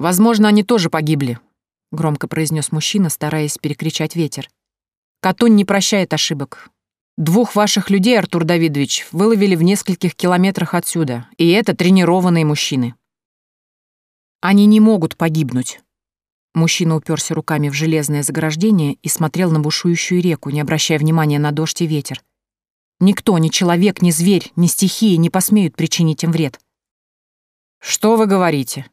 Возможно, они тоже погибли», — громко произнес мужчина, стараясь перекричать ветер. Катунь не прощает ошибок. Двух ваших людей, Артур Давидович, выловили в нескольких километрах отсюда, и это тренированные мужчины». «Они не могут погибнуть». Мужчина уперся руками в железное заграждение и смотрел на бушующую реку, не обращая внимания на дождь и ветер. «Никто, ни человек, ни зверь, ни стихии не посмеют причинить им вред». «Что вы говорите?»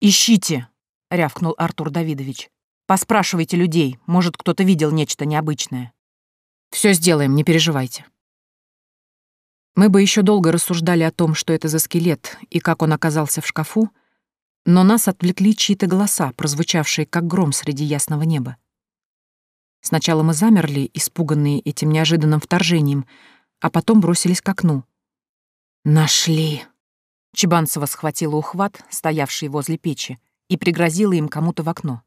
«Ищите!» — рявкнул Артур Давидович. «Поспрашивайте людей, может, кто-то видел нечто необычное. Все сделаем, не переживайте». Мы бы еще долго рассуждали о том, что это за скелет и как он оказался в шкафу, но нас отвлекли чьи-то голоса, прозвучавшие как гром среди ясного неба. Сначала мы замерли, испуганные этим неожиданным вторжением, а потом бросились к окну. «Нашли!» Чебанцева схватила ухват, стоявший возле печи, и пригрозила им кому-то в окно.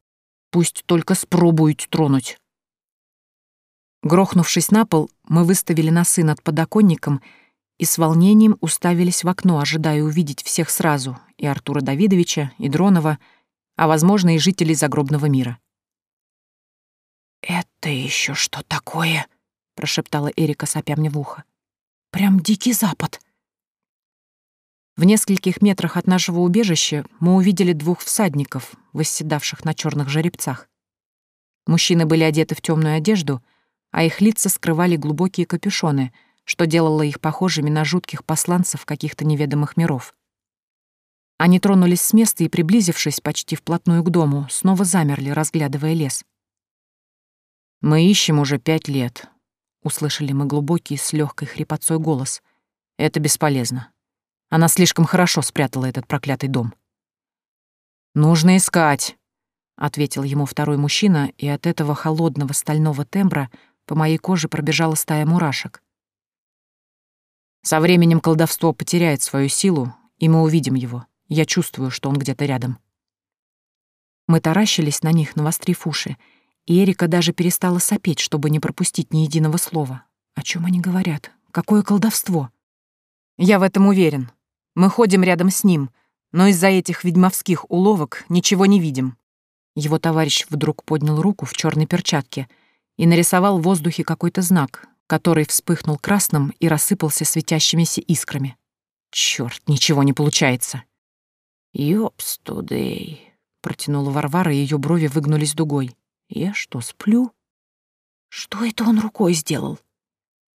«Пусть только спробуют тронуть!» Грохнувшись на пол, мы выставили носы над подоконником и с волнением уставились в окно, ожидая увидеть всех сразу, и Артура Давидовича, и Дронова, а, возможно, и жителей загробного мира. «Это еще что такое?» — прошептала Эрика, сопя мне в ухо. «Прям дикий запад!» В нескольких метрах от нашего убежища мы увидели двух всадников, восседавших на черных жеребцах. Мужчины были одеты в темную одежду, а их лица скрывали глубокие капюшоны, что делало их похожими на жутких посланцев каких-то неведомых миров. Они тронулись с места и, приблизившись почти вплотную к дому, снова замерли, разглядывая лес. «Мы ищем уже пять лет», — услышали мы глубокий с легкой хрипотцой голос. «Это бесполезно. Она слишком хорошо спрятала этот проклятый дом. «Нужно искать», — ответил ему второй мужчина, и от этого холодного стального тембра по моей коже пробежала стая мурашек. «Со временем колдовство потеряет свою силу, и мы увидим его. Я чувствую, что он где-то рядом». Мы таращились на них, навострив уши, и Эрика даже перестала сопеть, чтобы не пропустить ни единого слова. О чем они говорят? Какое колдовство? Я в этом уверен. Мы ходим рядом с ним, но из-за этих ведьмовских уловок ничего не видим». Его товарищ вдруг поднял руку в черной перчатке и нарисовал в воздухе какой-то знак, который вспыхнул красным и рассыпался светящимися искрами. Черт, ничего не получается. Ёпс тудей, протянула Варвара, и ее брови выгнулись дугой. Я что, сплю? Что это он рукой сделал?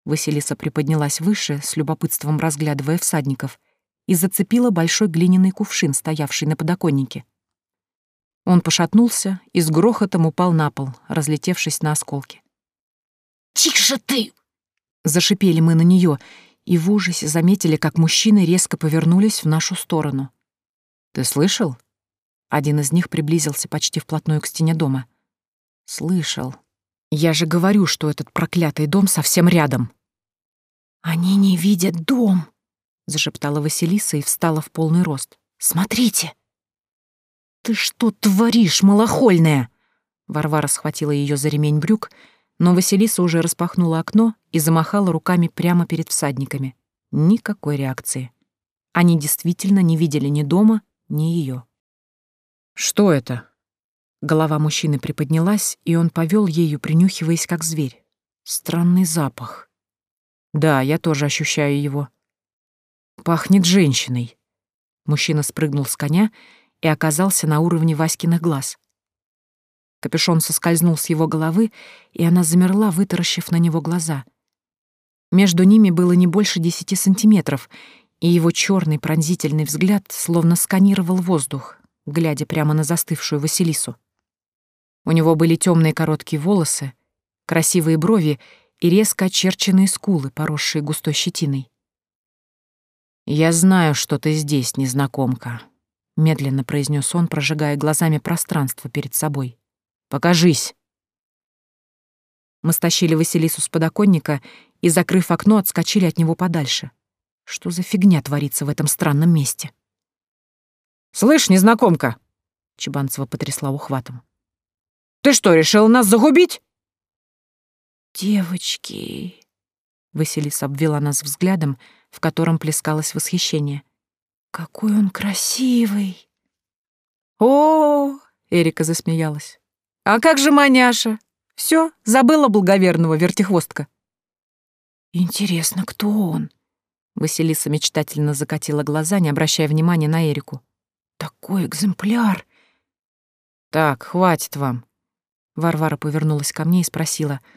Василиса приподнялась выше, с любопытством разглядывая всадников, и зацепила большой глиняный кувшин, стоявший на подоконнике. Он пошатнулся и с грохотом упал на пол, разлетевшись на осколки. «Тише ты!» Зашипели мы на нее и в ужасе заметили, как мужчины резко повернулись в нашу сторону. «Ты слышал?» Один из них приблизился почти вплотную к стене дома. «Слышал. Я же говорю, что этот проклятый дом совсем рядом!» «Они не видят дом!» — зашептала Василиса и встала в полный рост. «Смотрите!» «Ты что творишь, малохольная?» Варвара схватила ее за ремень брюк, но Василиса уже распахнула окно и замахала руками прямо перед всадниками. Никакой реакции. Они действительно не видели ни дома, ни ее. «Что это?» Голова мужчины приподнялась, и он повел ею, принюхиваясь как зверь. Странный запах. Да, я тоже ощущаю его. Пахнет женщиной. Мужчина спрыгнул с коня и оказался на уровне Васькиных глаз. Капюшон соскользнул с его головы, и она замерла, вытаращив на него глаза. Между ними было не больше десяти сантиметров, и его черный пронзительный взгляд словно сканировал воздух, глядя прямо на застывшую Василису. У него были темные короткие волосы, красивые брови и резко очерченные скулы, поросшие густой щетиной. «Я знаю, что ты здесь, незнакомка», — медленно произнес он, прожигая глазами пространство перед собой. «Покажись!» Мы стащили Василису с подоконника и, закрыв окно, отскочили от него подальше. Что за фигня творится в этом странном месте? «Слышь, незнакомка!» — Чебанцева потрясла ухватом. «Ты что, решила нас загубить?» «Девочки!» Василиса обвела нас взглядом, в котором плескалось восхищение. «Какой он красивый!» «О!», Эрика засмеялась. «А как же маняша? Все, забыла благоверного вертихвостка». «Интересно, кто он?» Василиса мечтательно закатила глаза, не обращая внимания на Эрику. «Такой экземпляр!» «Так, хватит вам!» Варвара повернулась ко мне и спросила —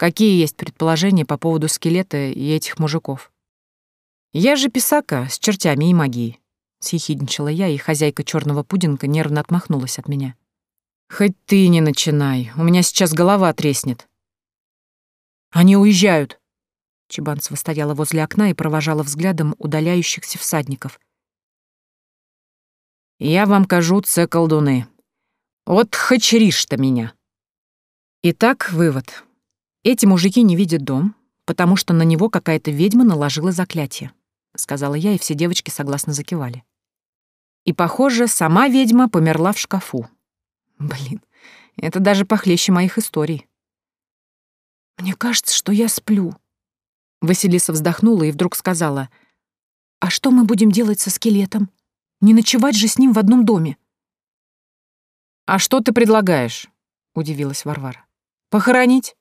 Какие есть предположения по поводу скелета и этих мужиков? Я же писака с чертями и магией. Съехидничала я, и хозяйка черного пудинга нервно отмахнулась от меня. Хоть ты не начинай, у меня сейчас голова треснет. Они уезжают. Чебанцева стояла возле окна и провожала взглядом удаляющихся всадников. Я вам кажу, це колдуны. Вот хачеришь-то меня. Итак, вывод. «Эти мужики не видят дом, потому что на него какая-то ведьма наложила заклятие», — сказала я, и все девочки согласно закивали. И, похоже, сама ведьма померла в шкафу. Блин, это даже похлеще моих историй. «Мне кажется, что я сплю», — Василиса вздохнула и вдруг сказала. «А что мы будем делать со скелетом? Не ночевать же с ним в одном доме». «А что ты предлагаешь?» — удивилась Варвара. «Похоронить?»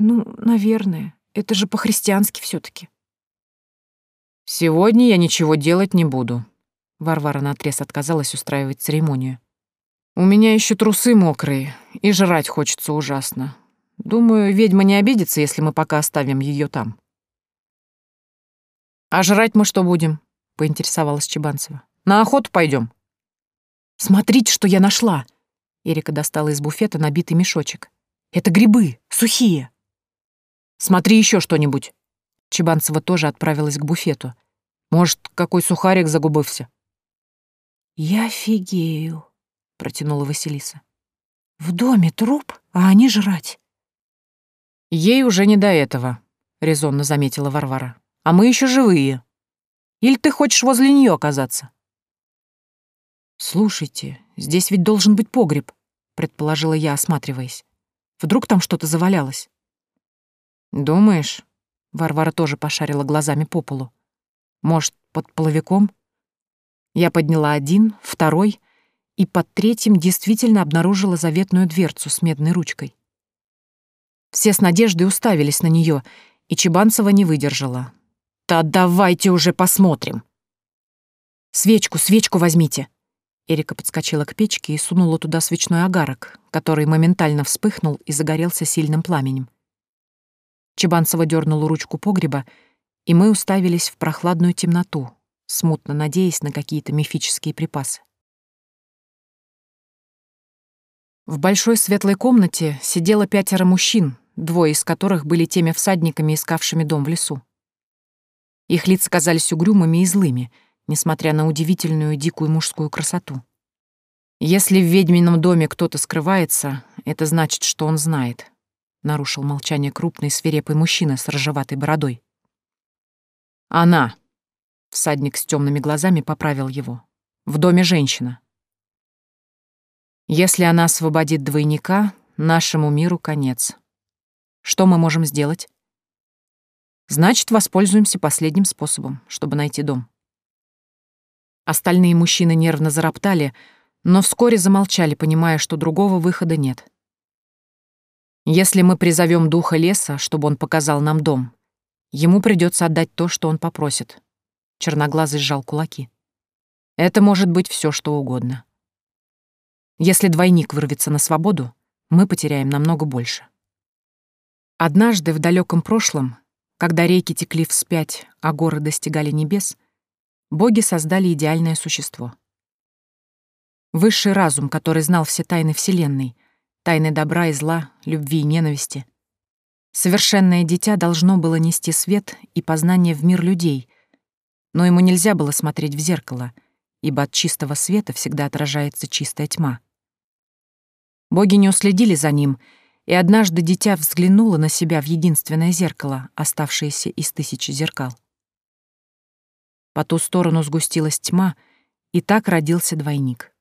Ну, наверное. Это же по-христиански все таки «Сегодня я ничего делать не буду», — Варвара наотрез отказалась устраивать церемонию. «У меня еще трусы мокрые, и жрать хочется ужасно. Думаю, ведьма не обидится, если мы пока оставим ее там». «А жрать мы что будем?» — поинтересовалась Чебанцева. «На охоту пойдем. «Смотрите, что я нашла!» Эрика достала из буфета набитый мешочек. «Это грибы, сухие!» Смотри еще что-нибудь». Чебанцева тоже отправилась к буфету. «Может, какой сухарик загубывся?» «Я фигею», — протянула Василиса. «В доме труп, а они жрать». «Ей уже не до этого», — резонно заметила Варвара. «А мы еще живые. Или ты хочешь возле нее оказаться?» «Слушайте, здесь ведь должен быть погреб», — предположила я, осматриваясь. «Вдруг там что-то завалялось?» «Думаешь?» — Варвара тоже пошарила глазами по полу. «Может, под половиком?» Я подняла один, второй, и под третьим действительно обнаружила заветную дверцу с медной ручкой. Все с надеждой уставились на нее, и Чебанцева не выдержала. «Да давайте уже посмотрим!» «Свечку, свечку возьмите!» Эрика подскочила к печке и сунула туда свечной огарок, который моментально вспыхнул и загорелся сильным пламенем. Чебанцева дернула ручку погреба, и мы уставились в прохладную темноту, смутно надеясь на какие-то мифические припасы. В большой светлой комнате сидело пятеро мужчин, двое из которых были теми всадниками, искавшими дом в лесу. Их лица казались угрюмыми и злыми, несмотря на удивительную дикую мужскую красоту. Если в ведьмином доме кто-то скрывается, это значит, что он знает. — нарушил молчание крупный свирепый мужчина с рыжеватой бородой. «Она!» — всадник с темными глазами поправил его. «В доме женщина. Если она освободит двойника, нашему миру конец. Что мы можем сделать?» «Значит, воспользуемся последним способом, чтобы найти дом». Остальные мужчины нервно зароптали, но вскоре замолчали, понимая, что другого выхода нет. Если мы призовем духа леса, чтобы он показал нам дом, ему придется отдать то, что он попросит. Черноглазый сжал кулаки. Это может быть все, что угодно. Если двойник вырвется на свободу, мы потеряем намного больше. Однажды в далеком прошлом, когда реки текли вспять, а горы достигали небес, боги создали идеальное существо. Высший разум, который знал все тайны Вселенной — тайны добра и зла, любви и ненависти. Совершенное дитя должно было нести свет и познание в мир людей, но ему нельзя было смотреть в зеркало, ибо от чистого света всегда отражается чистая тьма. Боги не уследили за ним, и однажды дитя взглянуло на себя в единственное зеркало, оставшееся из тысячи зеркал. По ту сторону сгустилась тьма, и так родился двойник.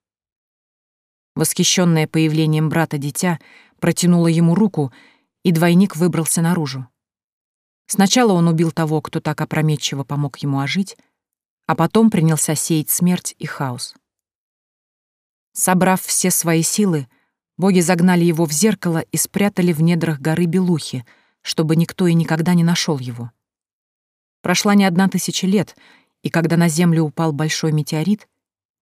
Восхищенное появлением брата дитя протянула ему руку, и двойник выбрался наружу. Сначала он убил того, кто так опрометчиво помог ему ожить, а потом принялся сеять смерть и хаос. Собрав все свои силы, боги загнали его в зеркало и спрятали в недрах горы Белухи, чтобы никто и никогда не нашел его. Прошла не одна тысяча лет, и когда на Землю упал большой метеорит,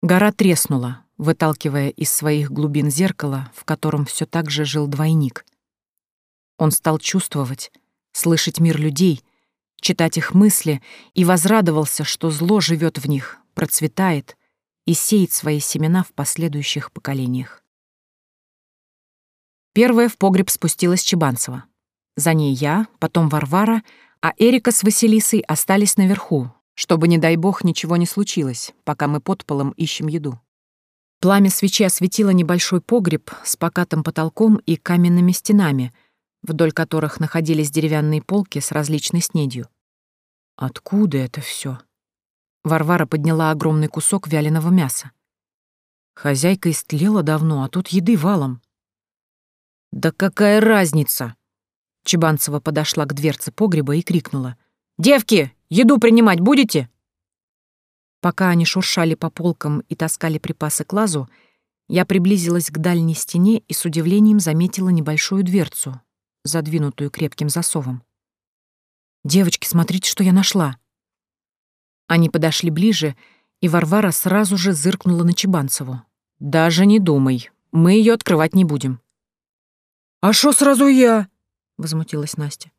гора треснула, выталкивая из своих глубин зеркало, в котором все так же жил двойник. Он стал чувствовать, слышать мир людей, читать их мысли и возрадовался, что зло живет в них, процветает и сеет свои семена в последующих поколениях. Первая в погреб спустилась Чебанцева. За ней я, потом Варвара, а Эрика с Василисой остались наверху, чтобы, не дай бог, ничего не случилось, пока мы под полом ищем еду. Пламя свечи осветило небольшой погреб с покатым потолком и каменными стенами, вдоль которых находились деревянные полки с различной снедью. «Откуда это все? Варвара подняла огромный кусок вяленого мяса. «Хозяйка истлела давно, а тут еды валом». «Да какая разница?» Чебанцева подошла к дверце погреба и крикнула. «Девки, еду принимать будете?» Пока они шуршали по полкам и таскали припасы к лазу, я приблизилась к дальней стене и с удивлением заметила небольшую дверцу, задвинутую крепким засовом. «Девочки, смотрите, что я нашла!» Они подошли ближе, и Варвара сразу же зыркнула на Чебанцеву. «Даже не думай, мы ее открывать не будем». «А что сразу я?» — возмутилась Настя.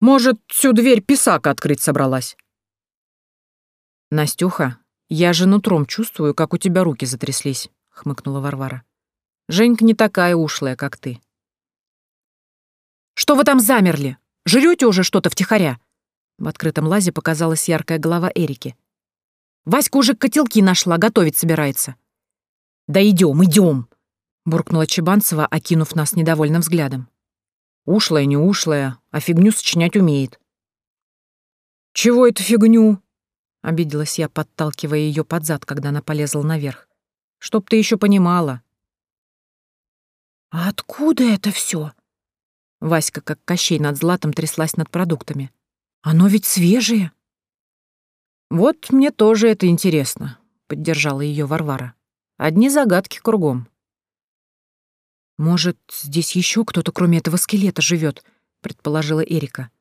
«Может, всю дверь писака открыть собралась?» «Настюха, я же нутром чувствую, как у тебя руки затряслись», — хмыкнула Варвара. «Женька не такая ушлая, как ты». «Что вы там замерли? Жрете уже что-то втихаря?» В открытом лазе показалась яркая голова Эрики. «Васька уже котелки нашла, готовить собирается». «Да идем, идем!» — буркнула Чебанцева, окинув нас недовольным взглядом. «Ушлая, не ушлая, а фигню сочинять умеет». «Чего это фигню?» Обиделась я, подталкивая ее под зад, когда она полезла наверх. «Чтоб ты еще понимала». «А откуда это все? Васька, как Кощей над златом, тряслась над продуктами. «Оно ведь свежее!» «Вот мне тоже это интересно», — поддержала ее Варвара. «Одни загадки кругом». «Может, здесь еще кто-то, кроме этого скелета, живет? предположила Эрика.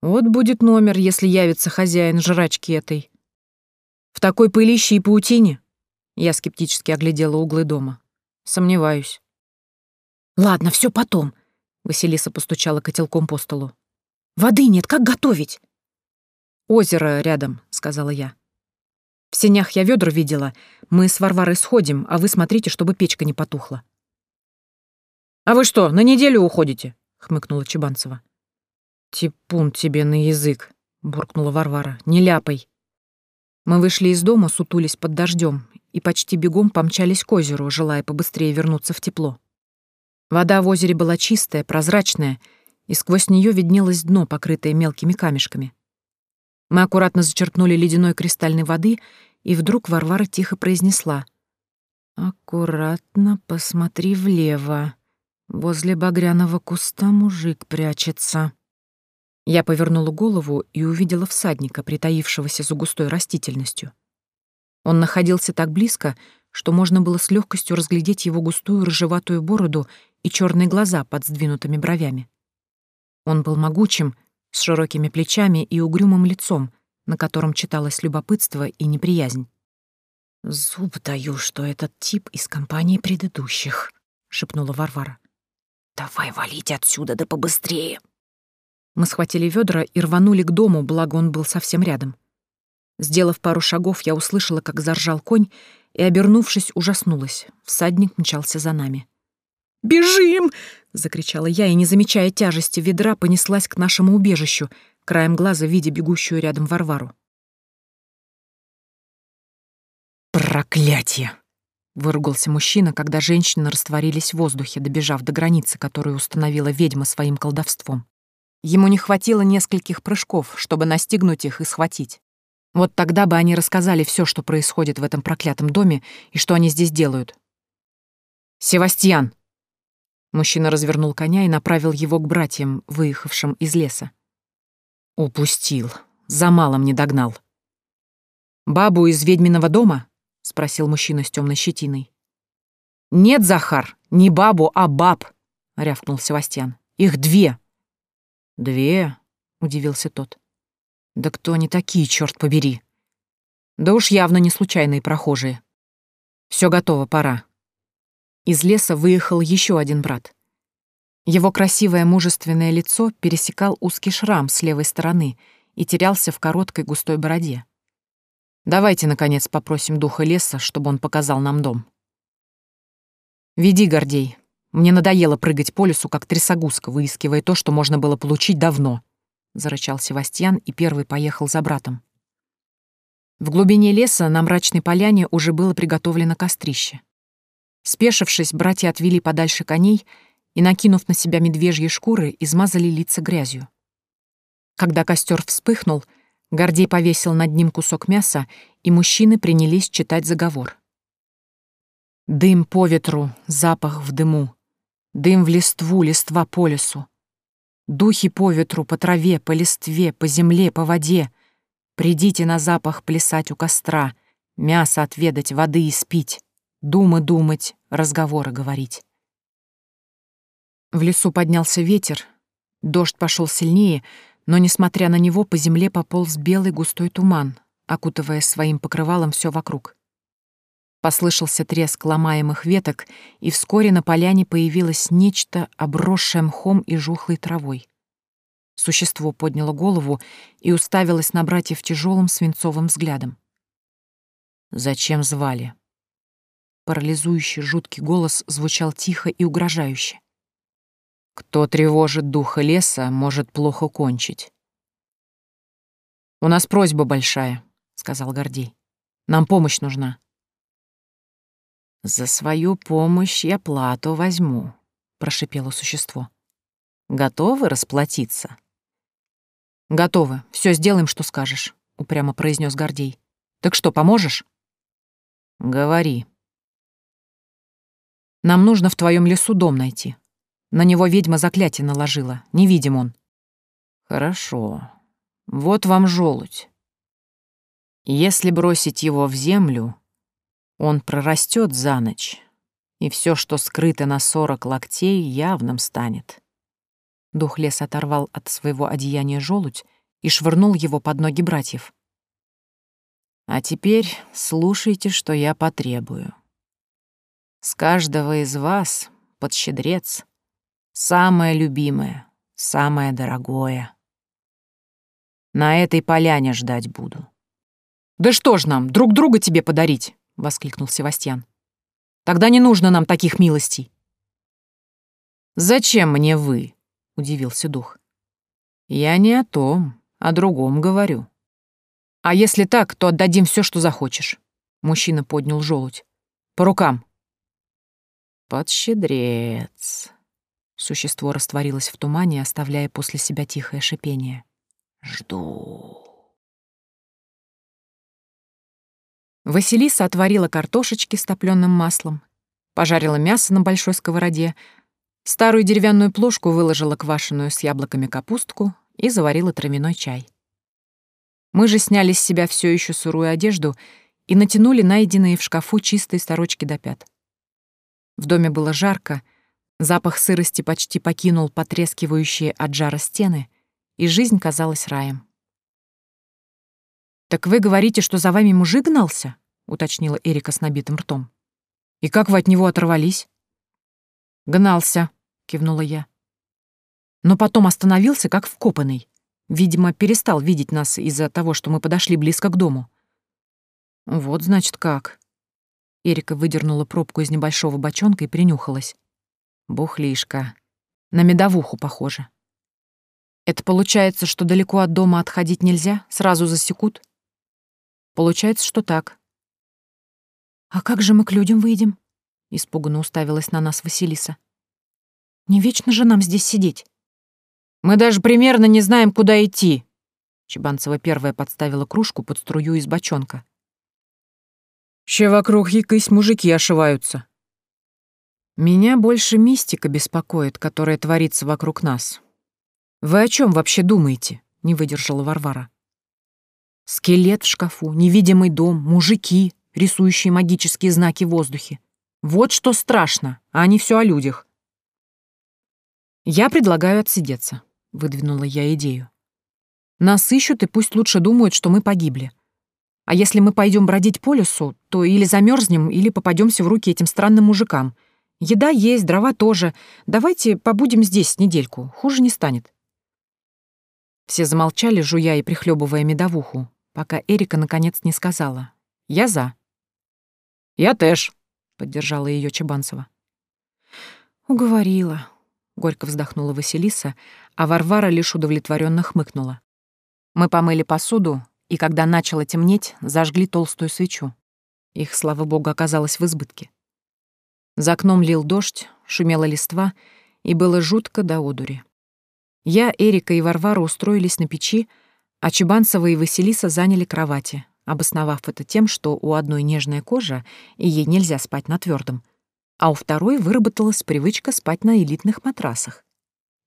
«Вот будет номер, если явится хозяин жрачки этой» такой пылище и паутине?» Я скептически оглядела углы дома. «Сомневаюсь». «Ладно, все потом», — Василиса постучала котелком по столу. «Воды нет, как готовить?» «Озеро рядом», — сказала я. «В сенях я ведра видела. Мы с Варварой сходим, а вы смотрите, чтобы печка не потухла». «А вы что, на неделю уходите?» — хмыкнула Чебанцева. «Типун тебе на язык», — буркнула Варвара. «Не ляпай». Мы вышли из дома, сутулись под дождем, и почти бегом помчались к озеру, желая побыстрее вернуться в тепло. Вода в озере была чистая, прозрачная, и сквозь нее виднелось дно, покрытое мелкими камешками. Мы аккуратно зачерпнули ледяной кристальной воды, и вдруг Варвара тихо произнесла. «Аккуратно посмотри влево. Возле багряного куста мужик прячется». Я повернула голову и увидела всадника, притаившегося за густой растительностью. Он находился так близко, что можно было с легкостью разглядеть его густую рыжеватую бороду и черные глаза под сдвинутыми бровями. Он был могучим, с широкими плечами и угрюмым лицом, на котором читалось любопытство и неприязнь. «Зуб даю, что этот тип из компании предыдущих», — шепнула Варвара. «Давай валить отсюда, да побыстрее!» Мы схватили ведра и рванули к дому, благо он был совсем рядом. Сделав пару шагов, я услышала, как заржал конь, и, обернувшись, ужаснулась. Всадник мчался за нами. «Бежим!» — закричала я, и, не замечая тяжести ведра, понеслась к нашему убежищу, краем глаза видя бегущую рядом Варвару. «Проклятие!» — выругался мужчина, когда женщины растворились в воздухе, добежав до границы, которую установила ведьма своим колдовством. Ему не хватило нескольких прыжков, чтобы настигнуть их и схватить. Вот тогда бы они рассказали все, что происходит в этом проклятом доме и что они здесь делают. «Севастьян!» Мужчина развернул коня и направил его к братьям, выехавшим из леса. «Упустил. За малым не догнал». «Бабу из ведьминого дома?» — спросил мужчина с темной щетиной. «Нет, Захар, не бабу, а баб!» — рявкнул Севастьян. «Их две!» «Две?» — удивился тот. «Да кто они такие, черт побери?» «Да уж явно не случайные прохожие. Все готово, пора». Из леса выехал еще один брат. Его красивое мужественное лицо пересекал узкий шрам с левой стороны и терялся в короткой густой бороде. «Давайте, наконец, попросим духа леса, чтобы он показал нам дом». «Веди, Гордей», мне надоело прыгать по лесу, как трясогузка, выискивая то, что можно было получить давно», — зарычал Севастьян и первый поехал за братом. В глубине леса на мрачной поляне уже было приготовлено кострище. Спешившись, братья отвели подальше коней и, накинув на себя медвежьи шкуры, измазали лица грязью. Когда костер вспыхнул, Гордей повесил над ним кусок мяса, и мужчины принялись читать заговор. «Дым по ветру, запах в дыму, Дым в листву, листва по лесу. Духи по ветру, по траве, по листве, по земле, по воде. Придите на запах плясать у костра, мясо отведать, воды испить, думы думать, разговоры говорить. В лесу поднялся ветер, дождь пошел сильнее, но, несмотря на него, по земле пополз белый густой туман, окутывая своим покрывалом все вокруг. Послышался треск ломаемых веток, и вскоре на поляне появилось нечто, обросшее мхом и жухлой травой. Существо подняло голову и уставилось на братьев тяжелым свинцовым взглядом. «Зачем звали?» Парализующий жуткий голос звучал тихо и угрожающе. «Кто тревожит духа леса, может плохо кончить». «У нас просьба большая», — сказал Гордей. «Нам помощь нужна». «За свою помощь я плату возьму», — прошипело существо. «Готовы расплатиться?» «Готовы. Все сделаем, что скажешь», — упрямо произнес Гордей. «Так что, поможешь?» «Говори». «Нам нужно в твоем лесу дом найти. На него ведьма заклятие наложила. Не видим он». «Хорошо. Вот вам желудь. Если бросить его в землю, он прорастет за ночь, и все, что скрыто на сорок локтей, явным станет. Дух лес оторвал от своего одеяния желудь и швырнул его под ноги братьев. «А теперь слушайте, что я потребую. С каждого из вас, подщедрец самое любимое, самое дорогое. На этой поляне ждать буду». «Да что ж нам, друг друга тебе подарить?» — воскликнул Севастьян. «Тогда не нужно нам таких милостей». «Зачем мне вы?» — удивился дух. «Я не о том, о другом говорю». «А если так, то отдадим все, что захочешь», — мужчина поднял желудь. «По рукам». «Подщедрец». Существо растворилось в тумане, оставляя после себя тихое шипение. «Жду». Василиса отварила картошечки с топленым маслом, пожарила мясо на большой сковороде, старую деревянную плошку выложила квашеную с яблоками капустку и заварила травяной чай. Мы же сняли с себя все еще сырую одежду и натянули найденные в шкафу чистые сорочки до пят. В доме было жарко, запах сырости почти покинул потрескивающие от жара стены, и жизнь казалась раем. «Так вы говорите, что за вами мужик гнался?» — уточнила Эрика с набитым ртом. «И как вы от него оторвались?» «Гнался», — кивнула я. Но потом остановился, как вкопанный. Видимо, перестал видеть нас из-за того, что мы подошли близко к дому. «Вот, значит, как». Эрика выдернула пробку из небольшого бочонка и принюхалась. «Бухлишка. На медовуху похоже». «Это получается, что далеко от дома отходить нельзя? Сразу засекут?» Получается, что так. А как же мы к людям выйдем? Испуганно уставилась на нас Василиса. Не вечно же нам здесь сидеть. Мы даже примерно не знаем, куда идти. Чебанцева первая подставила кружку под струю из бочонка. Ще вокруг якысь мужики ошиваются. Меня больше мистика беспокоит, которая творится вокруг нас. Вы о чем вообще думаете? Не выдержала Варвара. Скелет в шкафу, невидимый дом, мужики, рисующие магические знаки в воздухе. Вот что страшно, а не все о людях. «Я предлагаю отсидеться», — выдвинула я идею. «Нас ищут и пусть лучше думают, что мы погибли. А если мы пойдем бродить по лесу, то или замерзнем, или попадемся в руки этим странным мужикам. Еда есть, дрова тоже. Давайте побудем здесь недельку, хуже не станет». Все замолчали, жуя и прихлебывая медовуху, пока Эрика наконец не сказала. «Я за». «Я тэш», — поддержала ее Чебанцева. «Уговорила», — горько вздохнула Василиса, а Варвара лишь удовлетворенно хмыкнула. Мы помыли посуду, и когда начало темнеть, зажгли толстую свечу. Их, слава богу, оказалось в избытке. За окном лил дождь, шумела листва, и было жутко до одури. Я, Эрика и Варвара устроились на печи, а Чебанцева и Василиса заняли кровати, обосновав это тем, что у одной нежная кожа, и ей нельзя спать на твердом, а у второй выработалась привычка спать на элитных матрасах.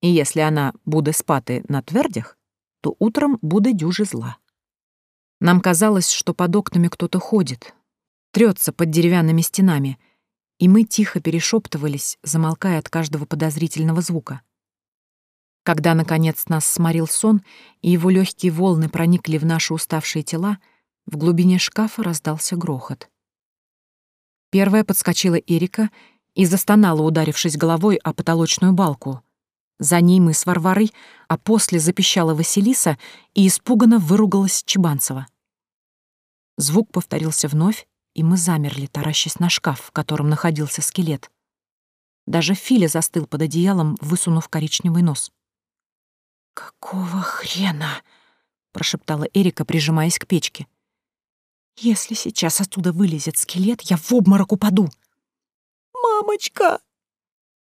И если она будет спаты на твердях, то утром будет дюжи зла. Нам казалось, что под окнами кто-то ходит, трется под деревянными стенами, и мы тихо перешептывались, замолкая от каждого подозрительного звука — когда, наконец, нас сморил сон, и его легкие волны проникли в наши уставшие тела, в глубине шкафа раздался грохот. Первая подскочила Эрика и застонала, ударившись головой о потолочную балку. За ней мы с Варварой, а после запищала Василиса и испуганно выругалась Чебанцева. Звук повторился вновь, и мы замерли, таращась на шкаф, в котором находился скелет. Даже Филя застыл под одеялом, высунув коричневый нос. «Какого хрена?» — прошептала Эрика, прижимаясь к печке. «Если сейчас оттуда вылезет скелет, я в обморок упаду!» «Мамочка!»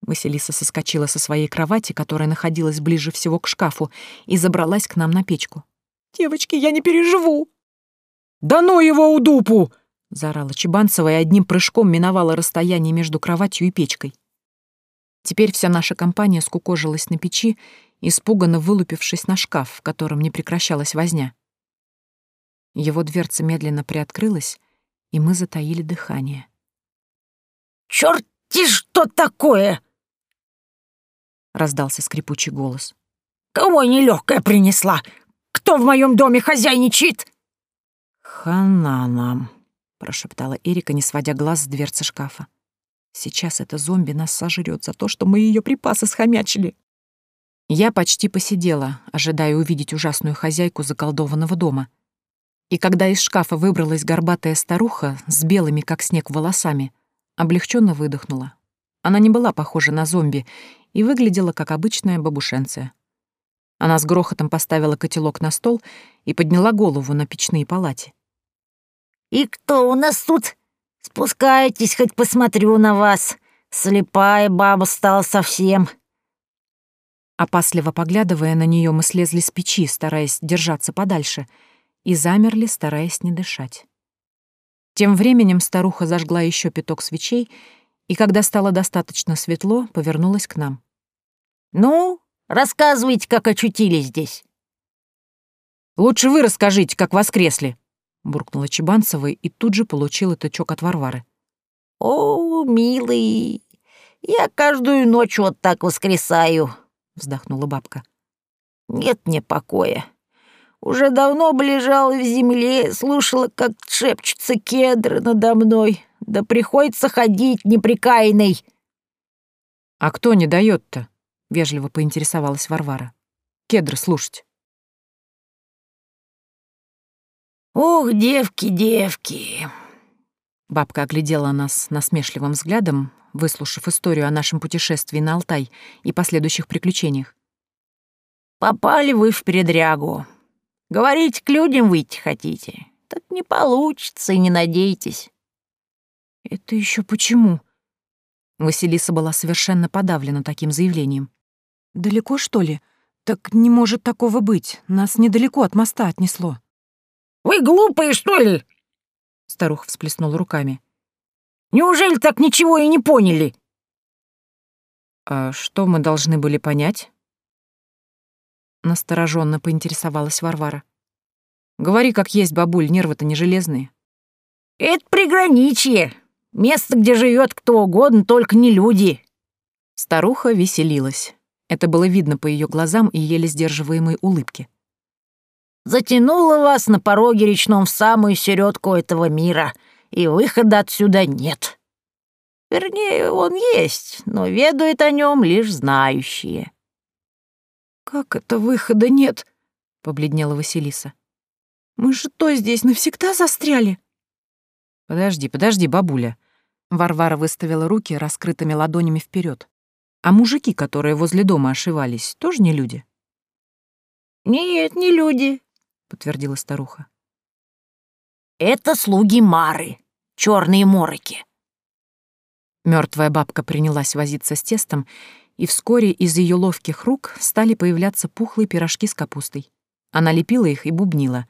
Василиса соскочила со своей кровати, которая находилась ближе всего к шкафу, и забралась к нам на печку. «Девочки, я не переживу!» «Да ну его у дупу!» — заорала Чебанцева и одним прыжком миновала расстояние между кроватью и печкой. Теперь вся наша компания скукожилась на печи, испуганно вылупившись на шкаф, в котором не прекращалась возня. Его дверца медленно приоткрылась, и мы затаили дыхание. «Чёрти что такое!» — раздался скрипучий голос. «Кого нелёгкая принесла? Кто в моём доме хозяйничает?» «Хана нам!» — прошептала Эрика, не сводя глаз с дверцы шкафа. Сейчас эта зомби нас сожрет за то, что мы ее припасы схомячили. Я почти посидела, ожидая увидеть ужасную хозяйку заколдованного дома. И когда из шкафа выбралась горбатая старуха с белыми, как снег, волосами, облегченно выдохнула. Она не была похожа на зомби и выглядела как обычная бабушенция. Она с грохотом поставила котелок на стол и подняла голову на печные палате. «И кто у нас тут?» Спускайтесь, хоть посмотрю на вас. Слепая баба стала совсем. Опасливо поглядывая на нее, мы слезли с печи, стараясь держаться подальше, и замерли, стараясь не дышать. Тем временем старуха зажгла еще пяток свечей, и когда стало достаточно светло, повернулась к нам. «Ну, рассказывайте, как очутились здесь». «Лучше вы расскажите, как воскресли», буркнула Чебанцевой и тут же получила тычок от Варвары. «О, милый, я каждую ночь вот так воскресаю», — вздохнула бабка. «Нет мне покоя. Уже давно лежал в земле, слушала, как шепчутся кедры надо мной. Да приходится ходить неприкаянной». «А кто не дает то вежливо поинтересовалась Варвара. Кедр слушать». Ох, девки, девки!» Бабка оглядела нас насмешливым взглядом, выслушав историю о нашем путешествии на Алтай и последующих приключениях. «Попали вы в предрягу. Говорить к людям выйти хотите. Так не получится и не надейтесь». «Это еще почему?» Василиса была совершенно подавлена таким заявлением. «Далеко, что ли? Так не может такого быть. Нас недалеко от моста отнесло». Вы глупые, что ли?» Старуха всплеснула руками. «Неужели так ничего и не поняли?» «А что мы должны были понять?» Настороженно поинтересовалась Варвара. «Говори, как есть, бабуль, нервы-то не железные». «Это приграничье. Место, где живет кто угодно, только не люди». Старуха веселилась. Это было видно по ее глазам и еле сдерживаемой улыбке затянуло вас на пороге речном в самую середку этого мира, и выхода отсюда нет. Вернее, он есть, но ведают о нем лишь знающие». «Как это выхода нет?» — побледнела Василиса. «Мы же то здесь навсегда застряли?» «Подожди, подожди, бабуля!» Варвара выставила руки раскрытыми ладонями вперед. «А мужики, которые возле дома ошивались, тоже не люди?» «Нет, не люди. — подтвердила старуха. «Это слуги Мары, черные мороки». Мертвая бабка принялась возиться с тестом, и вскоре из ее ловких рук стали появляться пухлые пирожки с капустой. Она лепила их и бубнила.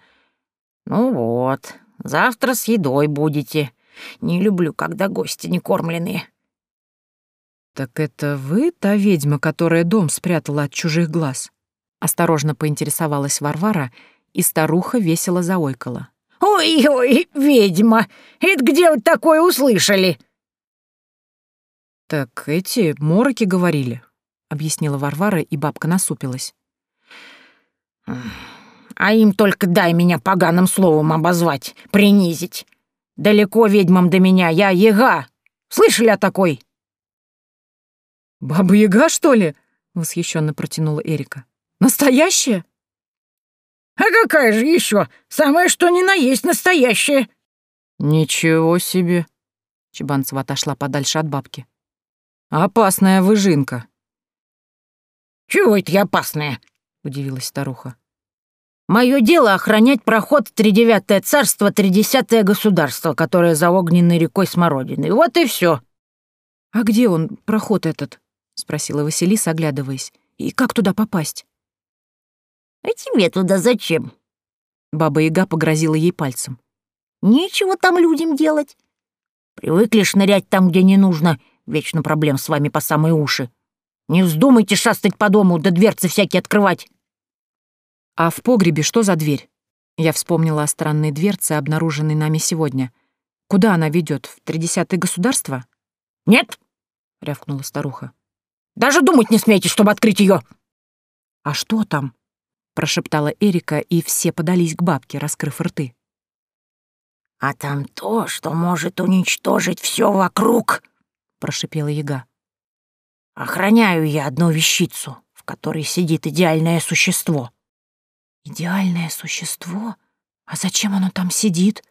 «Ну вот, завтра с едой будете. Не люблю, когда гости не кормленные». «Так это вы та ведьма, которая дом спрятала от чужих глаз?» Осторожно поинтересовалась Варвара — и старуха весело заойкала. «Ой-ой, ведьма! Это где вы такое услышали?» «Так эти мороки говорили», — объяснила Варвара, и бабка насупилась. «А им только дай меня поганым словом обозвать, принизить. Далеко ведьмам до меня, я Ега. Слышали о такой?» «Баба-яга, что ли?» — восхищенно протянула Эрика. «Настоящая?» А «Какая же еще? Самое что ни на есть настоящее!» «Ничего себе!» Чебанцева отошла подальше от бабки. «Опасная выжинка!» «Чего это я опасная?» — удивилась старуха. «Мое дело — охранять проход в тридевятое царство, тридесятое государство, которое за огненной рекой Смородины. Вот и все. «А где он, проход этот?» — спросила Василиса, оглядываясь. «И как туда попасть?» А тебе туда зачем?» Баба Яга погрозила ей пальцем. «Нечего там людям делать. Привыкли шнырять там, где не нужно. Вечно проблем с вами по самые уши. Не вздумайте шастать по дому, да дверцы всякие открывать». «А в погребе что за дверь?» Я вспомнила о странной дверце, обнаруженной нами сегодня. «Куда она ведет? В тридесятое государство?» «Нет!» — рявкнула старуха. «Даже думать не смейте, чтобы открыть ее. «А что там?» прошептала Эрика, и все подались к бабке, раскрыв рты. «А там то, что может уничтожить все вокруг!» — прошипела яга. «Охраняю я одну вещицу, в которой сидит идеальное существо». «Идеальное существо? А зачем оно там сидит?»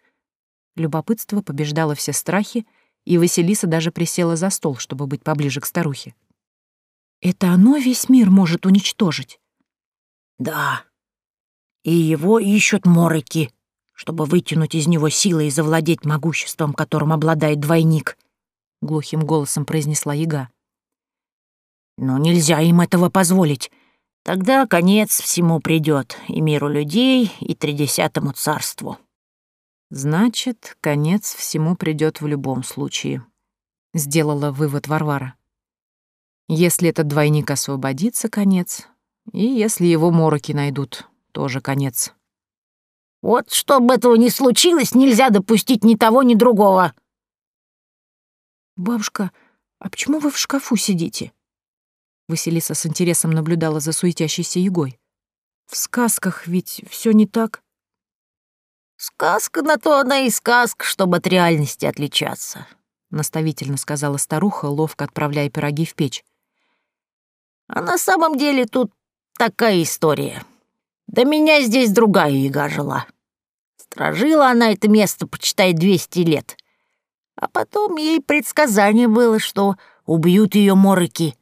Любопытство побеждало все страхи, и Василиса даже присела за стол, чтобы быть поближе к старухе. «Это оно весь мир может уничтожить?» Да, и его ищут морыки, чтобы вытянуть из него силы и завладеть могуществом, которым обладает двойник», — глухим голосом произнесла яга. «Но нельзя им этого позволить. Тогда конец всему придет и миру людей, и тридесятому царству». «Значит, конец всему придет в любом случае», — сделала вывод Варвара. «Если этот двойник освободится, конец и если его мороки найдут, тоже конец. Вот чтобы этого не случилось, нельзя допустить ни того, ни другого. Бабушка, а почему вы в шкафу сидите? Василиса с интересом наблюдала за суетящейся егой. В сказках ведь все не так. Сказка на то она и сказка, чтобы от реальности отличаться, наставительно сказала старуха, ловко отправляя пироги в печь. А на самом деле тут такая история. Да меня здесь другая яга жила. Стражила она это место, почитай, 200 лет. А потом ей предсказание было, что убьют ее морыки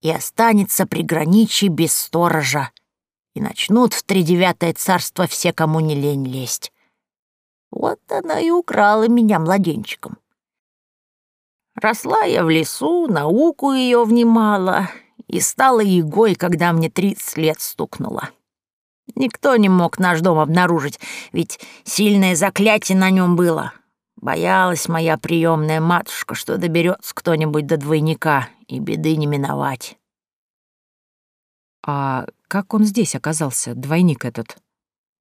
и останется приграничье без сторожа. И начнут в тридевятое царство все, кому не лень лезть. Вот она и украла меня младенчиком. Росла я в лесу, науку ее внимала, и стала егой, когда мне 30 лет стукнуло. Никто не мог наш дом обнаружить, ведь сильное заклятие на нем было. Боялась моя приемная матушка, что доберется кто-нибудь до двойника, и беды не миновать. «А как он здесь оказался, двойник этот?»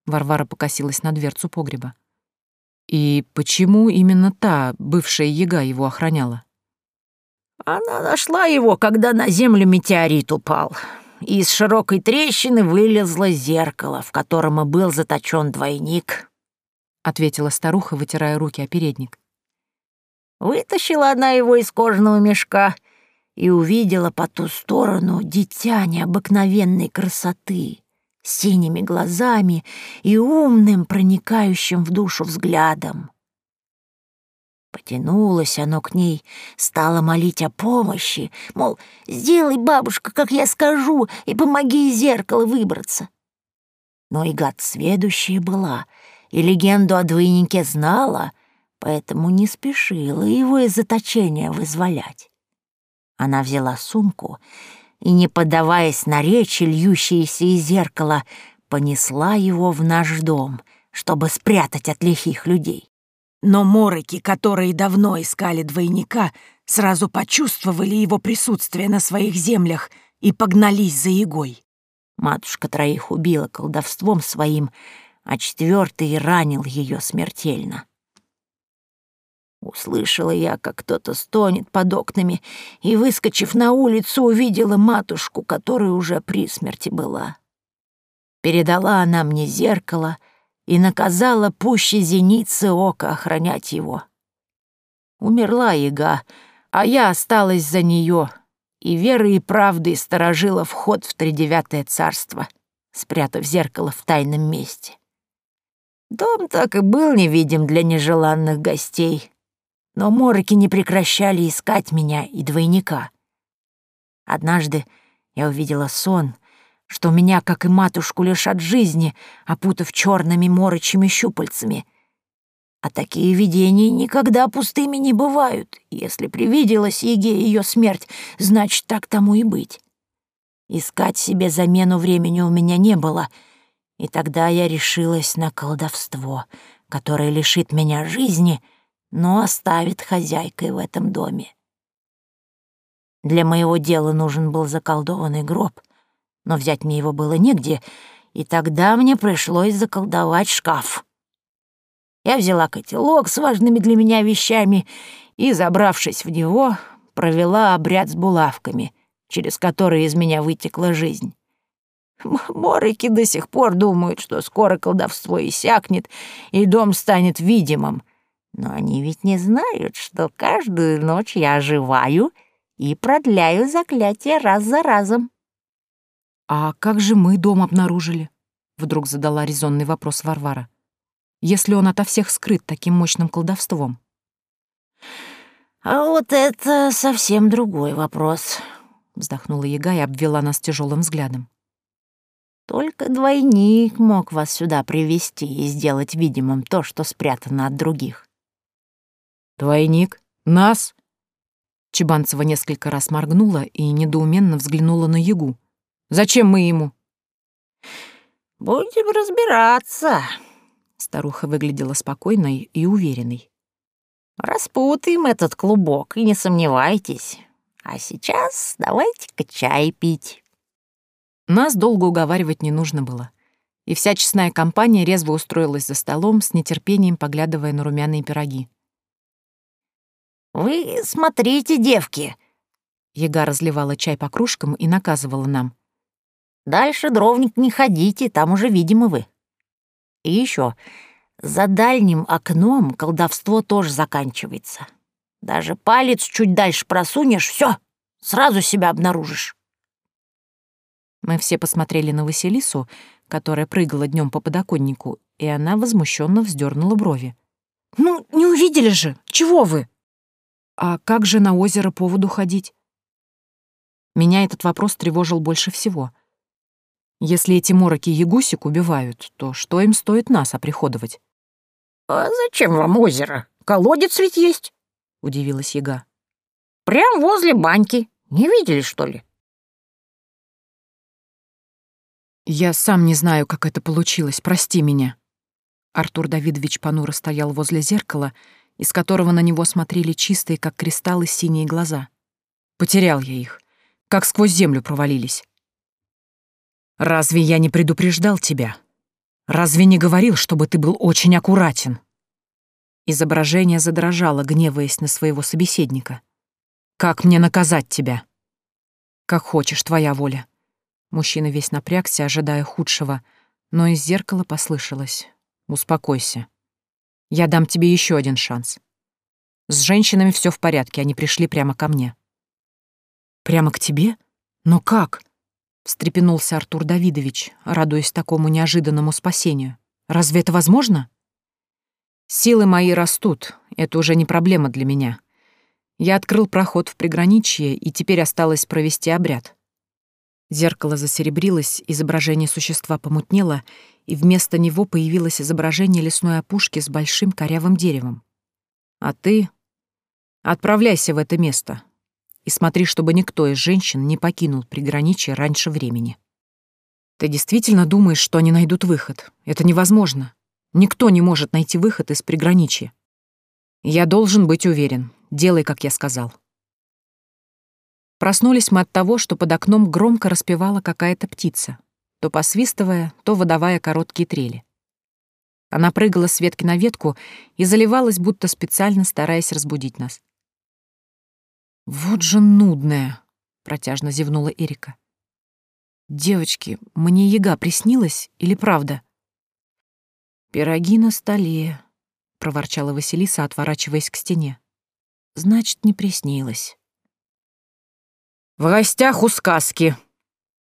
Варвара покосилась на дверцу погреба. «И почему именно та, бывшая яга, его охраняла?» Она нашла его, когда на землю метеорит упал. и Из широкой трещины вылезло зеркало, в котором и был заточен двойник, — ответила старуха, вытирая руки о передник. Вытащила она его из кожного мешка и увидела по ту сторону дитя необыкновенной красоты, с синими глазами и умным, проникающим в душу взглядом. Потянулось оно к ней, стало молить о помощи, мол, сделай, бабушка, как я скажу, и помоги из зеркала выбраться. Но и гад сведущая была, и легенду о двойнике знала, поэтому не спешила его из заточения вызволять. Она взяла сумку и, не поддаваясь на речи, льющиеся из зеркала, понесла его в наш дом, чтобы спрятать от лихих людей. Но мороки, которые давно искали двойника, сразу почувствовали его присутствие на своих землях и погнались за Егой. Матушка троих убила колдовством своим, а четвертый ранил ее смертельно. Услышала я, как кто-то стонет под окнами, и, выскочив на улицу, увидела матушку, которая уже при смерти была. Передала она мне зеркало — и наказала пуще зеницы ока охранять его. Умерла яга, а я осталась за нее, и верой и правдой сторожила вход в тридевятое царство, спрятав зеркало в тайном месте. Дом так и был невидим для нежеланных гостей, но морки не прекращали искать меня и двойника. Однажды я увидела сон — что меня, как и матушку, лишат жизни, а опутав черными морочими щупальцами. А такие видения никогда пустыми не бывают. Если привиделась Еге ее смерть, значит, так тому и быть. Искать себе замену времени у меня не было, и тогда я решилась на колдовство, которое лишит меня жизни, но оставит хозяйкой в этом доме. Для моего дела нужен был заколдованный гроб — но взять мне его было негде, и тогда мне пришлось заколдовать шкаф. Я взяла котелок с важными для меня вещами и, забравшись в него, провела обряд с булавками, через которые из меня вытекла жизнь. Морики до сих пор думают, что скоро колдовство иссякнет, и дом станет видимым. Но они ведь не знают, что каждую ночь я оживаю и продляю заклятие раз за разом. «А как же мы дом обнаружили?» — вдруг задала резонный вопрос Варвара. «Если он ото всех скрыт таким мощным колдовством?» «А вот это совсем другой вопрос», — вздохнула яга и обвела нас тяжелым взглядом. «Только двойник мог вас сюда привести и сделать видимым то, что спрятано от других». «Двойник? Нас?» Чебанцева несколько раз моргнула и недоуменно взглянула на ягу — Зачем мы ему?» «Будем разбираться», — старуха выглядела спокойной и уверенной. «Распутаем этот клубок, и не сомневайтесь. А сейчас давайте-ка чай пить». Нас долго уговаривать не нужно было, и вся честная компания резво устроилась за столом, с нетерпением поглядывая на румяные пироги. «Вы смотрите, девки!» Яга разливала чай по кружкам и наказывала нам. Дальше, дровник, не ходите, там уже видимо вы. И еще, за дальним окном колдовство тоже заканчивается. Даже палец чуть дальше просунешь, все, сразу себя обнаружишь. Мы все посмотрели на Василису, которая прыгала днем по подоконнику, и она возмущенно вздернула брови. «Ну, не увидели же! Чего вы?» «А как же на озеро поводу ходить?» Меня этот вопрос тревожил больше всего — если эти мороки ягусик убивают, то что им стоит нас оприходовать? «А зачем вам озеро? Колодец ведь есть!» — удивилась яга. «Прям возле баньки. Не видели, что ли?» «Я сам не знаю, как это получилось. Прости меня». Артур Давидович понуро стоял возле зеркала, из которого на него смотрели чистые, как кристаллы, синие глаза. Потерял я их, как сквозь землю провалились. Разве я не предупреждал тебя? Разве не говорил, чтобы ты был очень аккуратен?» Изображение задрожало, гневаясь на своего собеседника. «Как мне наказать тебя?» «Как хочешь, твоя воля». Мужчина весь напрягся, ожидая худшего, но из зеркала послышалось. «Успокойся. Я дам тебе еще один шанс. С женщинами все в порядке, они пришли прямо ко мне». «Прямо к тебе? Но как?» встрепенулся Артур Давидович, радуясь такому неожиданному спасению. «Разве это возможно?» «Силы мои растут, это уже не проблема для меня. Я открыл проход в приграничье, и теперь осталось провести обряд». Зеркало засеребрилось, изображение существа помутнело, и вместо него появилось изображение лесной опушки с большим корявым деревом. «А ты...» «Отправляйся в это место», и смотри, чтобы никто из женщин не покинул приграничье раньше времени. Ты действительно думаешь, что они найдут выход? Это невозможно. Никто не может найти выход из приграничья. Я должен быть уверен. Делай, как я сказал. Проснулись мы от того, что под окном громко распевала какая-то птица, то посвистывая, то выдавая короткие трели. Она прыгала с ветки на ветку и заливалась, будто специально стараясь разбудить нас. «Вот же нудная!» — протяжно зевнула Эрика. «Девочки, мне яга приснилась или правда?» «Пироги на столе», — проворчала Василиса, отворачиваясь к стене. «Значит, не приснилось». «В гостях у сказки!»